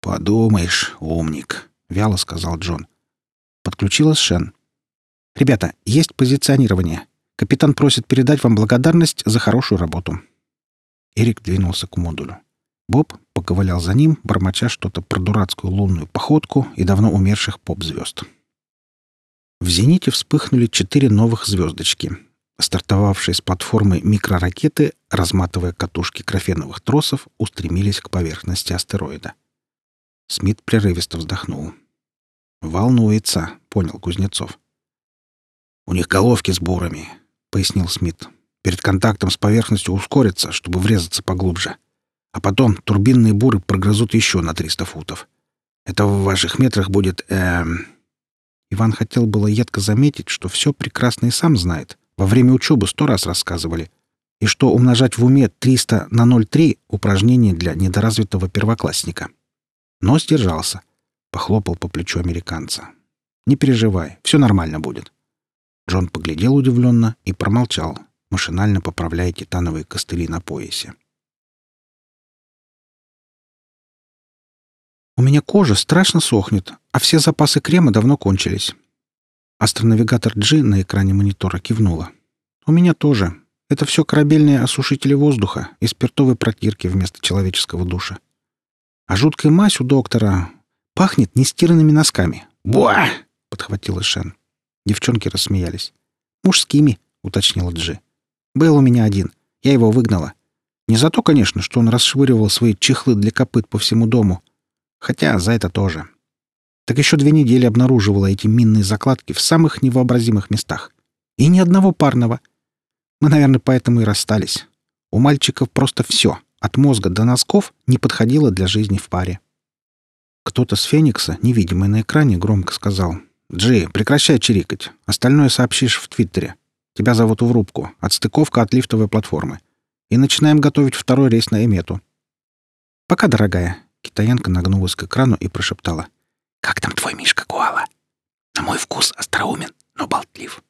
Подумаешь, умник, вяло сказал Джон. Подключилась Шен. Ребята, есть позиционирование. Капитан просит передать вам благодарность за хорошую работу. Эрик двинулся к модулю. Боб поковылял за ним, бормоча что-то про дурацкую лунную походку и давно умерших поп-звезд. В зените вспыхнули четыре новых звездочки, Стартовавшие с платформы микроракеты, разматывая катушки графеновых тросов, устремились к поверхности астероида. Смит прерывисто вздохнул. «Волнуется», — понял Кузнецов. «У них головки с бурами», — пояснил Смит. «Перед контактом с поверхностью ускорятся, чтобы врезаться поглубже. А потом турбинные буры прогрызут еще на 300 футов. Это в ваших метрах будет... Эм...» Иван хотел было едко заметить, что все прекрасно и сам знает — во время учебы сто раз рассказывали. И что умножать в уме 300 на 0,3 — упражнение для недоразвитого первоклассника. Но сдержался. Похлопал по плечу американца. «Не переживай, все нормально будет». Джон поглядел удивленно и промолчал, машинально поправляя титановые костыли на поясе. «У меня кожа страшно сохнет, а все запасы крема давно кончились. Астронавигатор G на экране монитора кивнула. «У меня тоже. Это все корабельные осушители воздуха и спиртовые протирки вместо человеческого душа. А жуткая мазь у доктора пахнет нестиранными носками. Буа!» — подхватила Шен. Девчонки рассмеялись. «Мужскими», — уточнила Джи. «Был у меня один. Я его выгнала. Не за то, конечно, что он расшвыривал свои чехлы для копыт по всему дому. Хотя за это тоже так еще две недели обнаруживала эти минные закладки в самых невообразимых местах. И ни одного парного. Мы, наверное, поэтому и расстались. У мальчиков просто все, от мозга до носков, не подходило для жизни в паре. Кто-то с Феникса, невидимый на экране, громко сказал. «Джи, прекращай чирикать. Остальное сообщишь в Твиттере. Тебя зовут в рубку. Отстыковка от лифтовой платформы. И начинаем готовить второй рейс на Эмету». «Пока, дорогая». Китаянка нагнулась к экрану и прошептала. Как там твой Мишка Куала? На мой вкус остроумен, но болтлив.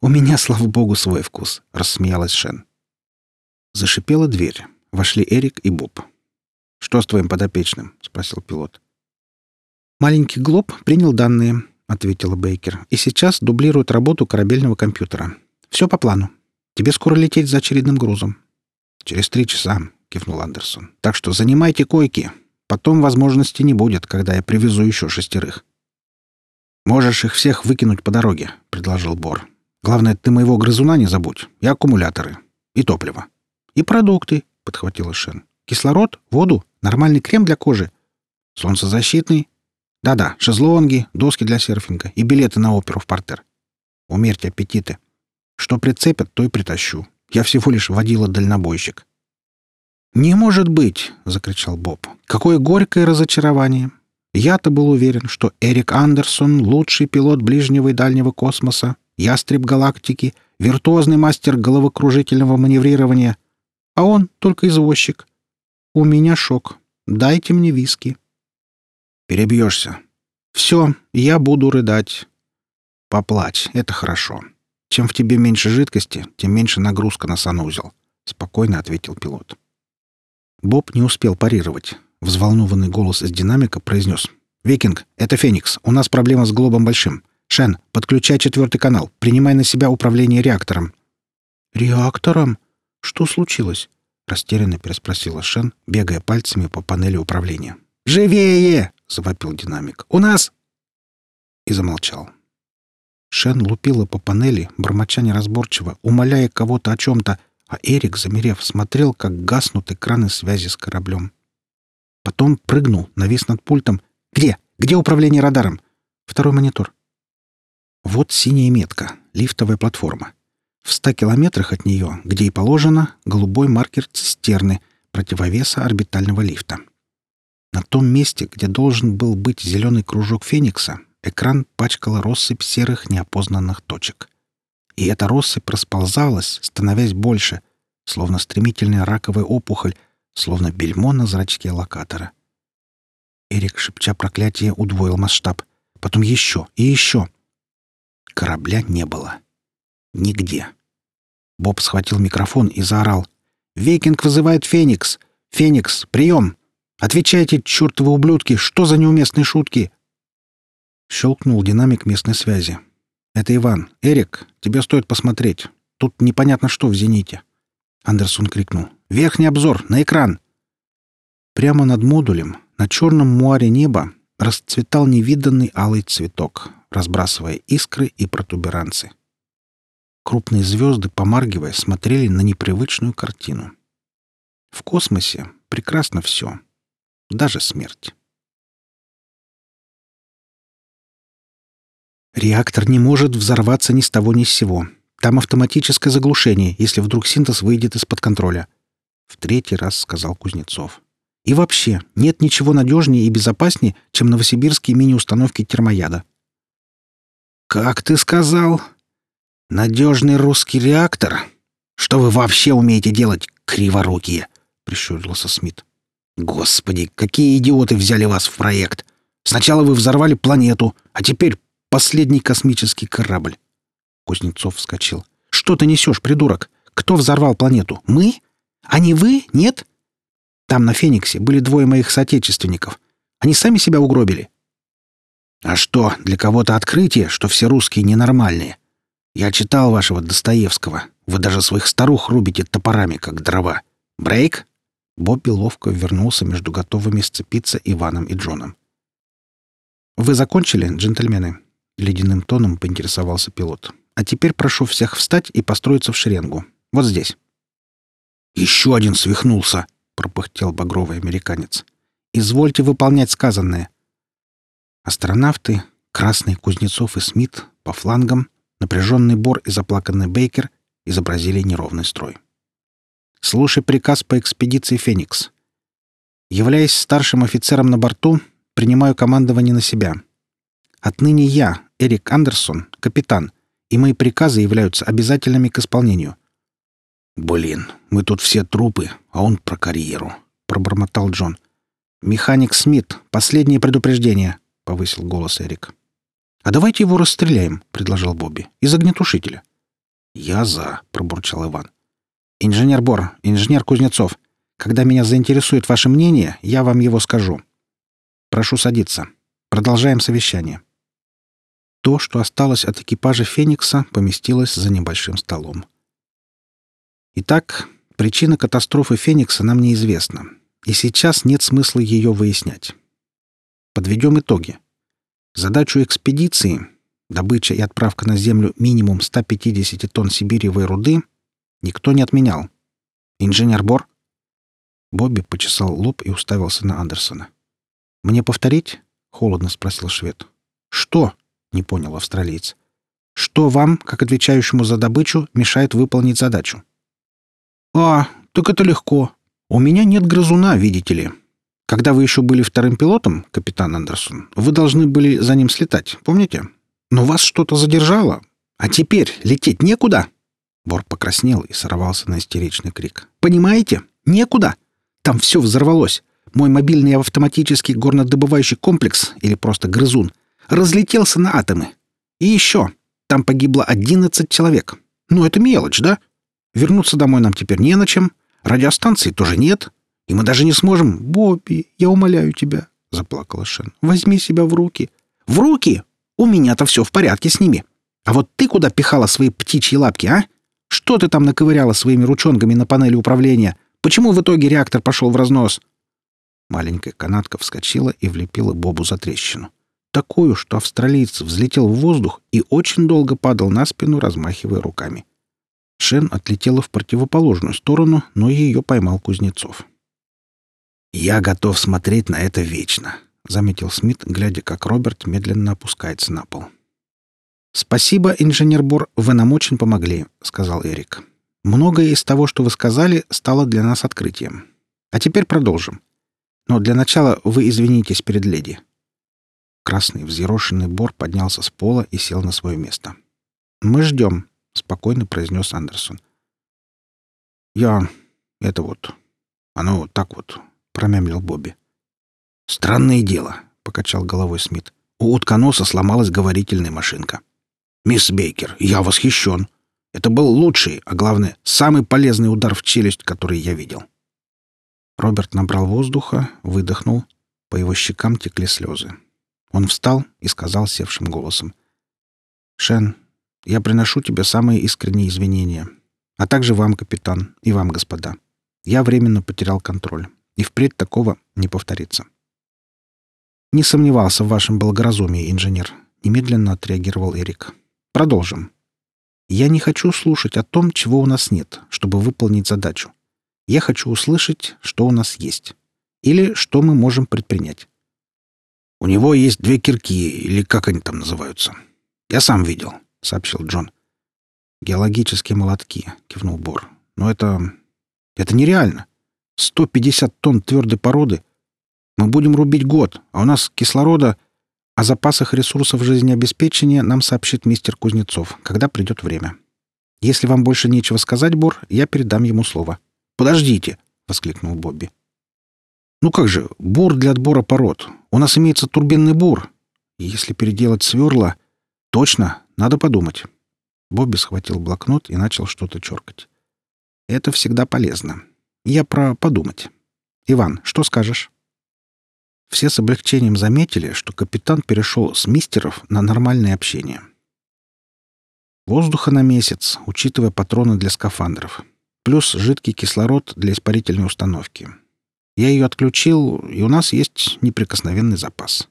У меня, слава богу, свой вкус, рассмеялась Шен. Зашипела дверь. Вошли Эрик и Боб. Что с твоим подопечным? спросил пилот. Маленький Глоб принял данные, ответила Бейкер, и сейчас дублирует работу корабельного компьютера. Все по плану. Тебе скоро лететь за очередным грузом. Через три часа, кивнул Андерсон. Так что занимайте койки. Потом возможности не будет, когда я привезу еще шестерых. Можешь их всех выкинуть по дороге, предложил Бор. Главное, ты моего грызуна не забудь. И аккумуляторы, и топливо, и продукты, подхватила Шен. Кислород, воду, нормальный крем для кожи, солнцезащитный. Да-да, шезлонги, доски для серфинга и билеты на оперу в партер. Умерьте аппетиты. Что прицепят, то и притащу. Я всего лишь водила-дальнобойщик. «Не может быть!» — закричал Боб. «Какое горькое разочарование! Я-то был уверен, что Эрик Андерсон — лучший пилот ближнего и дальнего космоса, ястреб галактики, виртуозный мастер головокружительного маневрирования. А он только извозчик. У меня шок. Дайте мне виски. Перебьешься. Все, я буду рыдать. Поплачь, это хорошо. Чем в тебе меньше жидкости, тем меньше нагрузка на санузел, — спокойно ответил пилот. Боб не успел парировать. Взволнованный голос из динамика произнес. «Викинг, это Феникс. У нас проблема с Глобом Большим. Шен, подключай четвертый канал. Принимай на себя управление реактором». «Реактором? Что случилось?» — растерянно переспросила Шен, бегая пальцами по панели управления. «Живее!» — завопил динамик. «У нас...» И замолчал. Шен лупила по панели, бормоча неразборчиво, умоляя кого-то о чем-то, а Эрик, замерев, смотрел, как гаснут экраны связи с кораблем. Потом прыгнул, навис над пультом. «Где? Где управление радаром?» «Второй монитор». Вот синяя метка, лифтовая платформа. В ста километрах от нее, где и положено, голубой маркер цистерны, противовеса орбитального лифта. На том месте, где должен был быть зеленый кружок Феникса, экран пачкала россыпь серых неопознанных точек. И эта россыпь расползалась, становясь больше, словно стремительная раковая опухоль, словно бельмо на зрачке локатора. Эрик, шепча проклятие, удвоил масштаб. Потом еще и еще. Корабля не было. Нигде. Боб схватил микрофон и заорал. «Викинг вызывает Феникс! Феникс, прием! Отвечайте, чертовы ублюдки! Что за неуместные шутки?» Щелкнул динамик местной связи. «Это Иван. Эрик, тебе стоит посмотреть. Тут непонятно что в зените». Андерсон крикнул. Верхний обзор! На экран!» Прямо над модулем, на черном муаре неба, расцветал невиданный алый цветок, разбрасывая искры и протуберанцы. Крупные звезды, помаргивая, смотрели на непривычную картину. В космосе прекрасно все, даже смерть. Реактор не может взорваться ни с того ни с сего. Там автоматическое заглушение, если вдруг синтез выйдет из-под контроля. — в третий раз сказал Кузнецов. «И вообще, нет ничего надежнее и безопаснее, чем новосибирские мини-установки термояда». «Как ты сказал? Надежный русский реактор? Что вы вообще умеете делать, криворукие?» — прищурился Смит. «Господи, какие идиоты взяли вас в проект! Сначала вы взорвали планету, а теперь последний космический корабль!» Кузнецов вскочил. «Что ты несешь, придурок? Кто взорвал планету? Мы? А не вы? Нет? Там на Фениксе были двое моих соотечественников. Они сами себя угробили. А что, для кого-то открытие, что все русские ненормальные? Я читал вашего Достоевского. Вы даже своих старух рубите топорами, как дрова. Брейк? Бобби ловко вернулся между готовыми сцепиться Иваном и Джоном. «Вы закончили, джентльмены?» — ледяным тоном поинтересовался пилот. «А теперь прошу всех встать и построиться в шеренгу. Вот здесь». «Еще один свихнулся!» — пропыхтел багровый американец. «Извольте выполнять сказанное». Астронавты, Красный, Кузнецов и Смит по флангам, напряженный Бор и заплаканный Бейкер изобразили неровный строй. «Слушай приказ по экспедиции «Феникс». Являясь старшим офицером на борту, принимаю командование на себя. Отныне я, Эрик Андерсон, капитан, и мои приказы являются обязательными к исполнению — «Блин, мы тут все трупы, а он про карьеру», — пробормотал Джон. «Механик Смит, последнее предупреждение», — повысил голос Эрик. «А давайте его расстреляем», — предложил Бобби. «Из огнетушителя». «Я за», — пробурчал Иван. «Инженер Бор, инженер Кузнецов, когда меня заинтересует ваше мнение, я вам его скажу. Прошу садиться. Продолжаем совещание». То, что осталось от экипажа «Феникса», поместилось за небольшим столом. Итак, причина катастрофы «Феникса» нам неизвестна, и сейчас нет смысла ее выяснять. Подведем итоги. Задачу экспедиции — добыча и отправка на Землю минимум 150 тонн сибиревой руды — никто не отменял. Инженер Бор? Бобби почесал лоб и уставился на Андерсона. «Мне повторить?» — холодно спросил швед. «Что?» — не понял австралиец. «Что вам, как отвечающему за добычу, мешает выполнить задачу?» «А, так это легко. У меня нет грызуна, видите ли. Когда вы еще были вторым пилотом, капитан Андерсон, вы должны были за ним слетать, помните? Но вас что-то задержало. А теперь лететь некуда. Бор покраснел и сорвался на истеричный крик. Понимаете? Некуда. Там все взорвалось. Мой мобильный автоматический горнодобывающий комплекс, или просто грызун, разлетелся на атомы. И еще. Там погибло 11 человек. Ну, это мелочь, да? Вернуться домой нам теперь не на чем. Радиостанции тоже нет. И мы даже не сможем... Бобби, я умоляю тебя, — заплакала Шен. Возьми себя в руки. В руки? У меня-то все в порядке с ними. А вот ты куда пихала свои птичьи лапки, а? Что ты там наковыряла своими ручонками на панели управления? Почему в итоге реактор пошел в разнос?» Маленькая канатка вскочила и влепила Бобу за трещину. Такую, что австралиец взлетел в воздух и очень долго падал на спину, размахивая руками. Шен отлетела в противоположную сторону, но ее поймал Кузнецов. «Я готов смотреть на это вечно», — заметил Смит, глядя, как Роберт медленно опускается на пол. «Спасибо, инженер Бор, вы нам очень помогли», — сказал Эрик. «Многое из того, что вы сказали, стало для нас открытием. А теперь продолжим. Но для начала вы извинитесь перед леди». Красный взъерошенный Бор поднялся с пола и сел на свое место. «Мы ждем», — спокойно произнес Андерсон. «Я... это вот... оно так вот...» — промямлил Бобби. «Странное дело», — покачал головой Смит. «У утконоса сломалась говорительная машинка». «Мисс Бейкер, я восхищен. Это был лучший, а главное, самый полезный удар в челюсть, который я видел». Роберт набрал воздуха, выдохнул. По его щекам текли слезы. Он встал и сказал севшим голосом. «Шен, я приношу тебе самые искренние извинения, а также вам, капитан, и вам, господа. Я временно потерял контроль, и впредь такого не повторится». «Не сомневался в вашем благоразумии, инженер», — немедленно отреагировал Эрик. «Продолжим. Я не хочу слушать о том, чего у нас нет, чтобы выполнить задачу. Я хочу услышать, что у нас есть. Или что мы можем предпринять. «У него есть две кирки, или как они там называются. Я сам видел», — сообщил Джон. «Геологические молотки», — кивнул Бор. «Но это... это нереально. 150 тонн твердой породы мы будем рубить год, а у нас кислорода... О запасах ресурсов жизнеобеспечения нам сообщит мистер Кузнецов, когда придет время. Если вам больше нечего сказать, Бор, я передам ему слово. «Подождите!» — воскликнул Бобби. «Ну как же, бур для отбора пород. У нас имеется турбинный бур. если переделать сверла... Точно, надо подумать». Бобби схватил блокнот и начал что-то черкать. «Это всегда полезно. Я про подумать. Иван, что скажешь?» Все с облегчением заметили, что капитан перешел с мистеров на нормальное общение. Воздуха на месяц, учитывая патроны для скафандров. Плюс жидкий кислород для испарительной установки. Я ее отключил, и у нас есть неприкосновенный запас.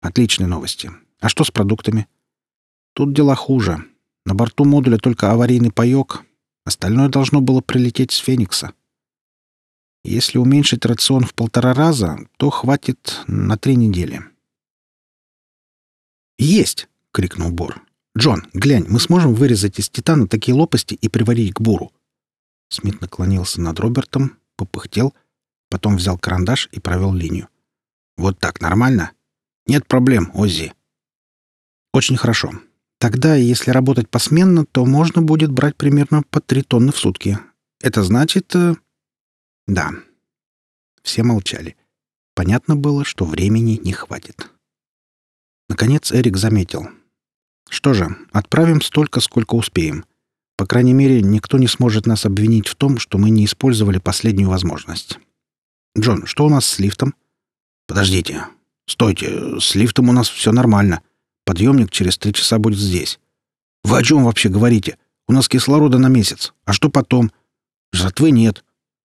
Отличные новости. А что с продуктами? Тут дела хуже. На борту модуля только аварийный паёк. Остальное должно было прилететь с Феникса. Если уменьшить рацион в полтора раза, то хватит на три недели. «Есть!» — крикнул Бор. «Джон, глянь, мы сможем вырезать из титана такие лопасти и приварить к буру». Смит наклонился над Робертом, попыхтел, потом взял карандаш и провел линию. «Вот так нормально?» «Нет проблем, Оззи». «Очень хорошо. Тогда, если работать посменно, то можно будет брать примерно по три тонны в сутки. Это значит...» э, Да. Все молчали. Понятно было, что времени не хватит. Наконец Эрик заметил. «Что же, отправим столько, сколько успеем. По крайней мере, никто не сможет нас обвинить в том, что мы не использовали последнюю возможность. Джон, что у нас с лифтом?» «Подождите. Стойте. С лифтом у нас все нормально. Подъемник через три часа будет здесь. Вы о чем вообще говорите? У нас кислорода на месяц. А что потом? Жратвы нет.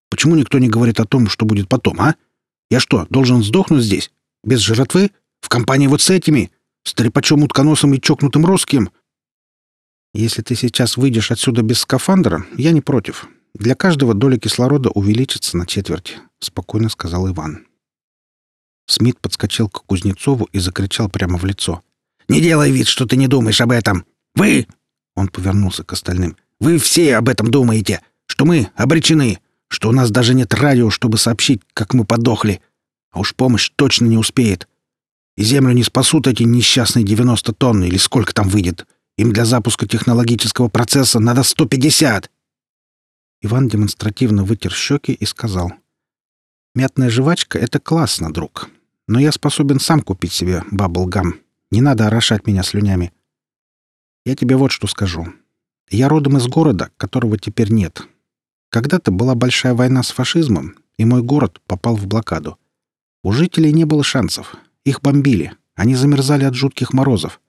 Почему никто не говорит о том, что будет потом, а? Я что, должен сдохнуть здесь? Без жратвы? В компании вот с этими? С трепачом утконосом и чокнутым русским? Если ты сейчас выйдешь отсюда без скафандра, я не против. Для каждого доля кислорода увеличится на четверть, спокойно сказал Иван. Смит подскочил к Кузнецову и закричал прямо в лицо. «Не делай вид, что ты не думаешь об этом! Вы...» Он повернулся к остальным. «Вы все об этом думаете, что мы обречены, что у нас даже нет радио, чтобы сообщить, как мы подохли. А уж помощь точно не успеет. И землю не спасут эти несчастные 90 тонн или сколько там выйдет. Им для запуска технологического процесса надо 150. Иван демонстративно вытер щеки и сказал. «Мятная жвачка — это классно, друг. Но я способен сам купить себе баблгам. Не надо орошать меня слюнями. Я тебе вот что скажу. Я родом из города, которого теперь нет. Когда-то была большая война с фашизмом, и мой город попал в блокаду. У жителей не было шансов. Их бомбили. Они замерзали от жутких морозов.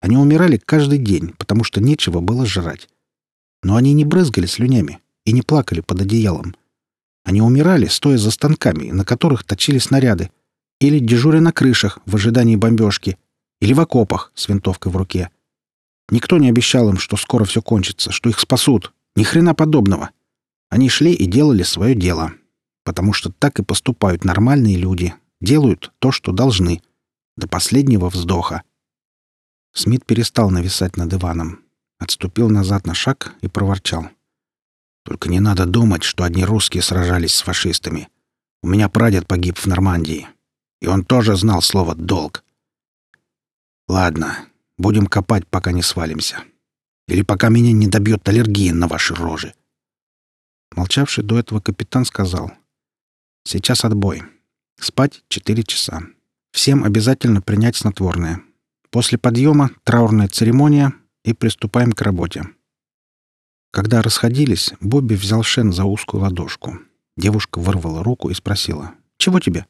Они умирали каждый день, потому что нечего было жрать. Но они не брызгали слюнями и не плакали под одеялом. Они умирали, стоя за станками, на которых точили снаряды, или дежуря на крышах в ожидании бомбежки, или в окопах с винтовкой в руке. Никто не обещал им, что скоро все кончится, что их спасут. Ни хрена подобного. Они шли и делали свое дело. Потому что так и поступают нормальные люди. Делают то, что должны. До последнего вздоха. Смит перестал нависать над Иваном. Отступил назад на шаг и проворчал. «Только не надо думать, что одни русские сражались с фашистами. У меня прадед погиб в Нормандии. И он тоже знал слово «долг». Ладно, будем копать, пока не свалимся. Или пока меня не добьет аллергия на ваши рожи. Молчавший до этого капитан сказал. «Сейчас отбой. Спать четыре часа. Всем обязательно принять снотворное. После подъема траурная церемония и приступаем к работе». Когда расходились, Бобби взял Шен за узкую ладошку. Девушка вырвала руку и спросила. «Чего тебе?»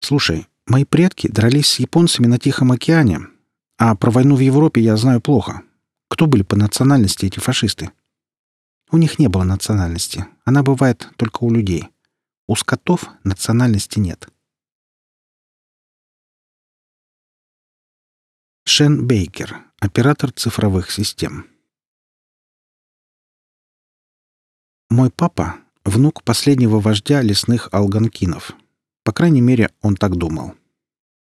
«Слушай, мои предки дрались с японцами на Тихом океане, а про войну в Европе я знаю плохо. Кто были по национальности эти фашисты?» У них не было национальности. Она бывает только у людей. У скотов национальности нет. Шен Бейкер, оператор цифровых систем. Мой папа — внук последнего вождя лесных алганкинов. По крайней мере, он так думал.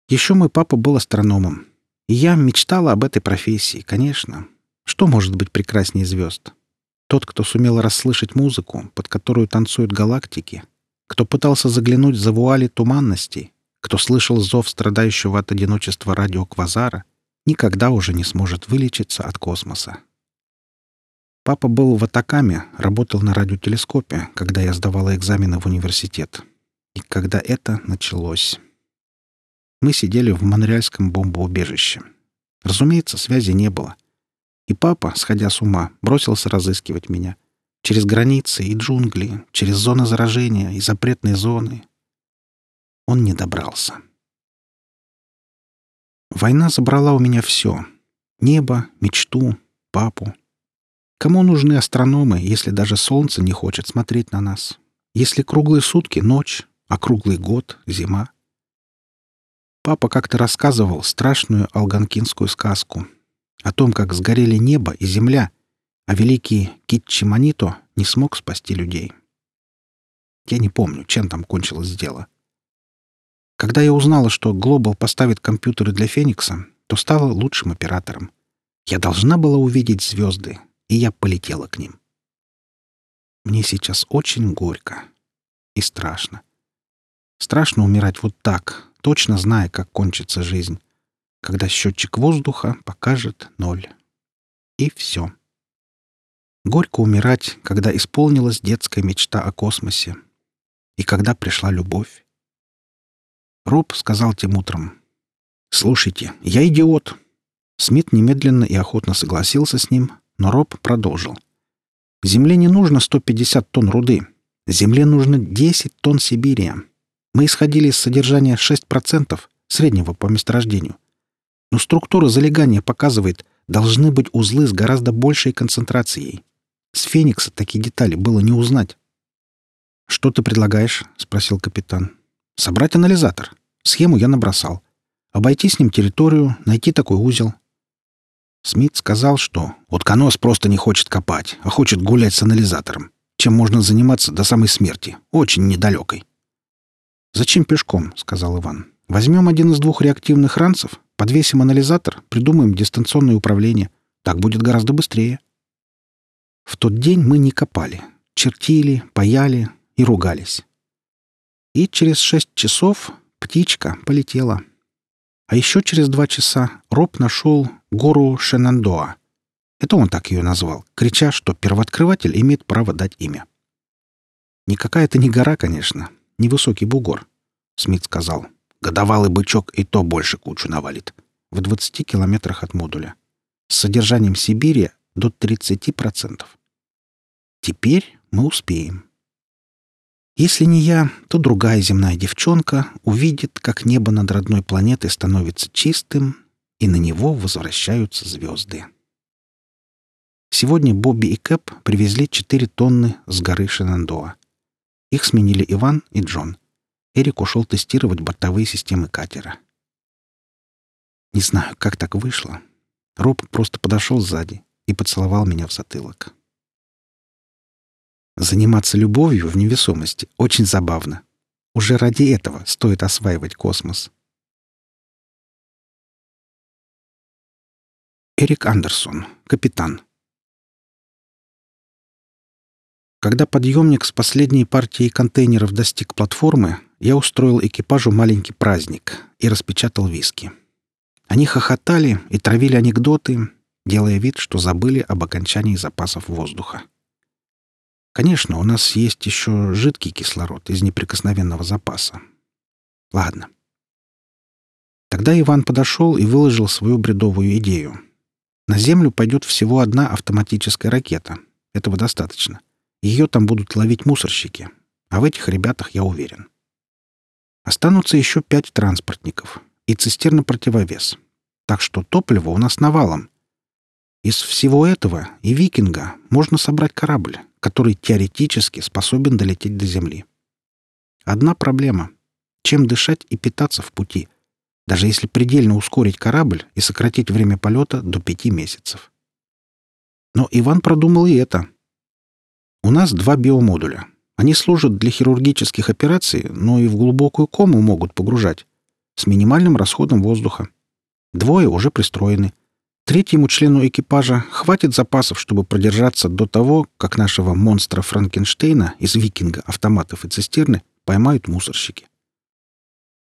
Еще мой папа был астрономом. И я мечтала об этой профессии, конечно. Что может быть прекраснее звезд? Тот, кто сумел расслышать музыку, под которую танцуют галактики, кто пытался заглянуть за вуали туманностей, кто слышал зов страдающего от одиночества радиоквазара, никогда уже не сможет вылечиться от космоса. Папа был в Атакаме, работал на радиотелескопе, когда я сдавала экзамены в университет. И когда это началось... Мы сидели в Монреальском бомбоубежище. Разумеется, связи не было. И папа, сходя с ума, бросился разыскивать меня. Через границы и джунгли, через зоны заражения и запретные зоны. Он не добрался. Война забрала у меня все. Небо, мечту, папу. Кому нужны астрономы, если даже солнце не хочет смотреть на нас? Если круглые сутки — ночь, а круглый год — зима? Папа как-то рассказывал страшную алганкинскую сказку — о том, как сгорели небо и земля, а великий Китчи Манито не смог спасти людей. Я не помню, чем там кончилось дело. Когда я узнала, что Глобал поставит компьютеры для Феникса, то стала лучшим оператором. Я должна была увидеть звезды, и я полетела к ним. Мне сейчас очень горько и страшно. Страшно умирать вот так, точно зная, как кончится жизнь когда счетчик воздуха покажет ноль. И все. Горько умирать, когда исполнилась детская мечта о космосе. И когда пришла любовь. Роб сказал тем утром. «Слушайте, я идиот». Смит немедленно и охотно согласился с ним, но Роб продолжил. «Земле не нужно 150 тонн руды. Земле нужно 10 тонн Сибирия. Мы исходили из содержания 6% среднего по месторождению. Но структура залегания показывает, должны быть узлы с гораздо большей концентрацией. С Феникса такие детали было не узнать. «Что ты предлагаешь?» — спросил капитан. «Собрать анализатор. Схему я набросал. Обойти с ним территорию, найти такой узел». Смит сказал, что утконос просто не хочет копать, а хочет гулять с анализатором, чем можно заниматься до самой смерти, очень недалекой. «Зачем пешком?» — сказал Иван. «Возьмем один из двух реактивных ранцев, Подвесим анализатор, придумаем дистанционное управление. Так будет гораздо быстрее. В тот день мы не копали. Чертили, паяли и ругались. И через шесть часов птичка полетела. А еще через два часа Роб нашел гору Шенандоа. Это он так ее назвал, крича, что первооткрыватель имеет право дать имя. Никакая это не гора, конечно, невысокий бугор, Смит сказал. Годовалый бычок и то больше кучу навалит. В 20 километрах от модуля. С содержанием Сибири до 30%. Теперь мы успеем. Если не я, то другая земная девчонка увидит, как небо над родной планетой становится чистым, и на него возвращаются звезды. Сегодня Бобби и Кэп привезли 4 тонны с горы Шенандоа. Их сменили Иван и Джон. Эрик ушел тестировать бортовые системы катера. Не знаю, как так вышло. Роб просто подошел сзади и поцеловал меня в затылок. Заниматься любовью в невесомости очень забавно. Уже ради этого стоит осваивать космос. Эрик Андерсон, капитан. Когда подъемник с последней партией контейнеров достиг платформы, я устроил экипажу маленький праздник и распечатал виски. Они хохотали и травили анекдоты, делая вид, что забыли об окончании запасов воздуха. Конечно, у нас есть еще жидкий кислород из неприкосновенного запаса. Ладно. Тогда Иван подошел и выложил свою бредовую идею. На Землю пойдет всего одна автоматическая ракета. Этого достаточно. Ее там будут ловить мусорщики. А в этих ребятах я уверен. Останутся еще пять транспортников и цистерна противовес. Так что топлива у нас навалом. Из всего этого и викинга можно собрать корабль, который теоретически способен долететь до Земли. Одна проблема — чем дышать и питаться в пути, даже если предельно ускорить корабль и сократить время полета до пяти месяцев. Но Иван продумал и это. У нас два биомодуля. Они служат для хирургических операций, но и в глубокую кому могут погружать, с минимальным расходом воздуха. Двое уже пристроены — Третьему члену экипажа хватит запасов, чтобы продержаться до того, как нашего монстра Франкенштейна из «Викинга», автоматов и цистерны поймают мусорщики.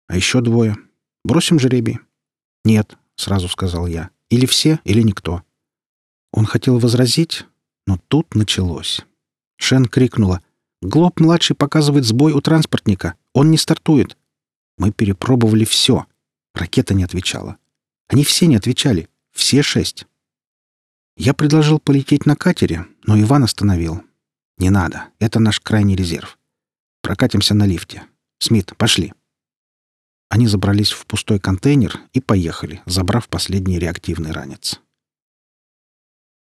А еще двое. Бросим жребий. «Нет», — сразу сказал я. «Или все, или никто». Он хотел возразить, но тут началось. Шен крикнула. «Глоб-младший показывает сбой у транспортника. Он не стартует». Мы перепробовали все. Ракета не отвечала. Они все не отвечали. Все шесть. Я предложил полететь на катере, но Иван остановил. «Не надо. Это наш крайний резерв. Прокатимся на лифте. Смит, пошли». Они забрались в пустой контейнер и поехали, забрав последний реактивный ранец.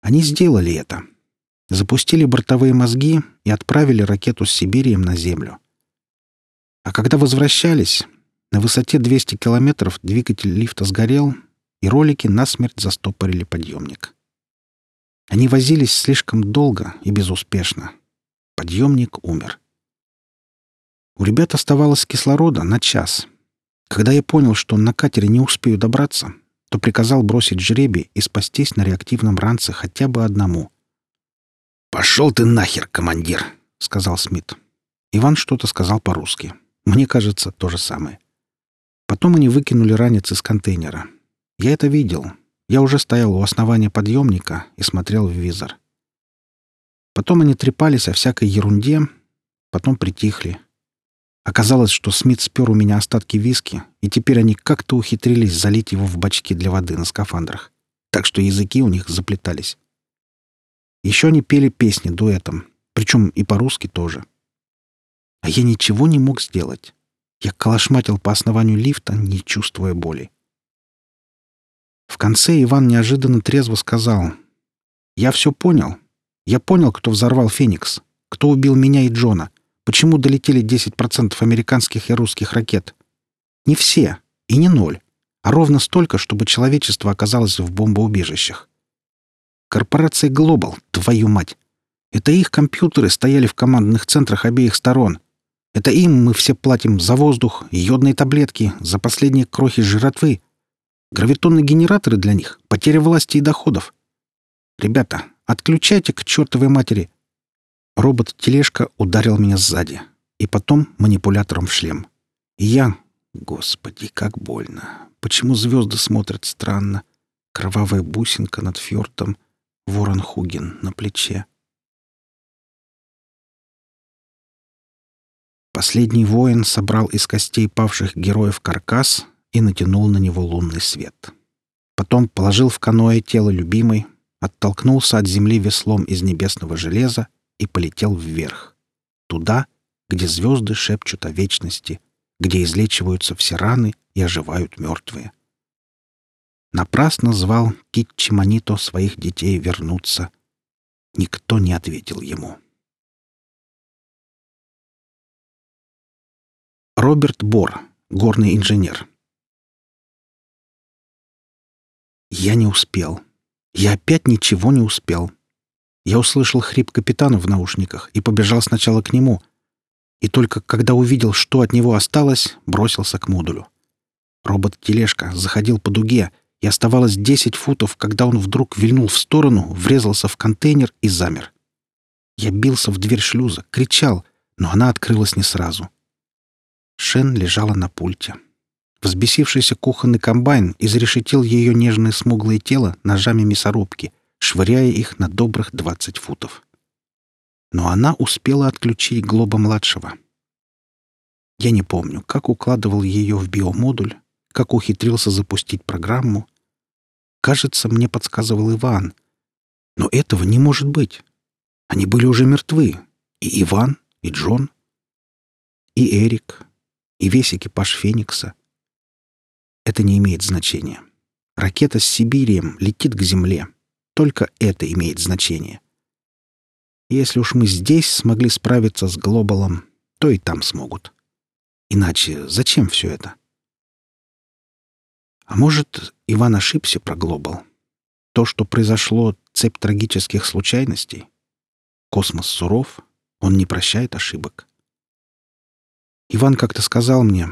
Они сделали это. Запустили бортовые мозги и отправили ракету с Сибирием на Землю. А когда возвращались, на высоте 200 километров двигатель лифта сгорел, и ролики насмерть застопорили подъемник. Они возились слишком долго и безуспешно. Подъемник умер. У ребят оставалось кислорода на час. Когда я понял, что на катере не успею добраться, то приказал бросить жребий и спастись на реактивном ранце хотя бы одному. «Пошел ты нахер, командир!» — сказал Смит. Иван что-то сказал по-русски. Мне кажется, то же самое. Потом они выкинули ранец из контейнера. Я это видел. Я уже стоял у основания подъемника и смотрел в визор. Потом они трепались о всякой ерунде, потом притихли. Оказалось, что Смит спер у меня остатки виски, и теперь они как-то ухитрились залить его в бачки для воды на скафандрах, так что языки у них заплетались. Еще они пели песни дуэтом, причем и по-русски тоже. А я ничего не мог сделать. Я калашматил по основанию лифта, не чувствуя боли. В конце Иван неожиданно трезво сказал. «Я все понял. Я понял, кто взорвал «Феникс», кто убил меня и Джона, почему долетели 10% американских и русских ракет. Не все, и не ноль, а ровно столько, чтобы человечество оказалось в бомбоубежищах. Корпорация «Глобал», твою мать! Это их компьютеры стояли в командных центрах обеих сторон. Это им мы все платим за воздух, йодные таблетки, за последние крохи жратвы, Гравитонные генераторы для них — потеря власти и доходов. Ребята, отключайте к чертовой матери. Робот-тележка ударил меня сзади, и потом манипулятором в шлем. И я, Господи, как больно. Почему звезды смотрят странно? Кровавая бусинка над фьортом, ворон Хуген на плече. Последний воин собрал из костей павших героев каркас и натянул на него лунный свет. Потом положил в каноэ тело любимой, оттолкнулся от земли веслом из небесного железа и полетел вверх. Туда, где звезды шепчут о вечности, где излечиваются все раны и оживают мертвые. Напрасно звал Китчи Манито своих детей вернуться. Никто не ответил ему. Роберт Бор, горный инженер. Я не успел. Я опять ничего не успел. Я услышал хрип капитана в наушниках и побежал сначала к нему. И только когда увидел, что от него осталось, бросился к модулю. Робот-тележка заходил по дуге, и оставалось 10 футов, когда он вдруг вильнул в сторону, врезался в контейнер и замер. Я бился в дверь шлюза, кричал, но она открылась не сразу. Шен лежала на пульте. Взбесившийся кухонный комбайн изрешетил ее нежное смуглое тело ножами мясорубки, швыряя их на добрых двадцать футов. Но она успела отключить Глоба-младшего. Я не помню, как укладывал ее в биомодуль, как ухитрился запустить программу. Кажется, мне подсказывал Иван. Но этого не может быть. Они были уже мертвы. И Иван, и Джон, и Эрик, и весь экипаж «Феникса». Это не имеет значения. Ракета с Сибирием летит к Земле. Только это имеет значение. Если уж мы здесь смогли справиться с Глобалом, то и там смогут. Иначе зачем все это? А может, Иван ошибся про Глобал? То, что произошло, цепь трагических случайностей? Космос суров, он не прощает ошибок. Иван как-то сказал мне,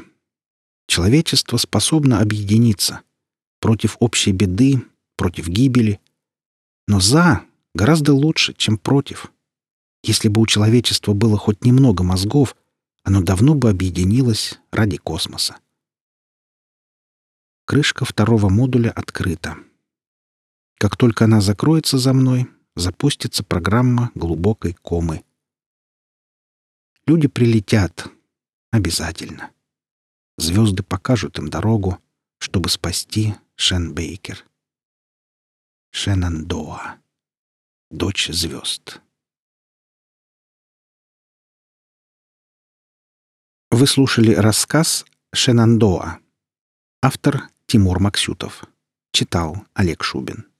человечество способно объединиться против общей беды, против гибели, но «за» гораздо лучше, чем «против». Если бы у человечества было хоть немного мозгов, оно давно бы объединилось ради космоса. Крышка второго модуля открыта. Как только она закроется за мной, запустится программа глубокой комы. Люди прилетят, Обязательно. Звезды покажут им дорогу, чтобы спасти Шен Бейкер. Шенандоа. Дочь звезд. Вы слушали рассказ «Шенандоа». Автор Тимур Максютов. Читал Олег Шубин.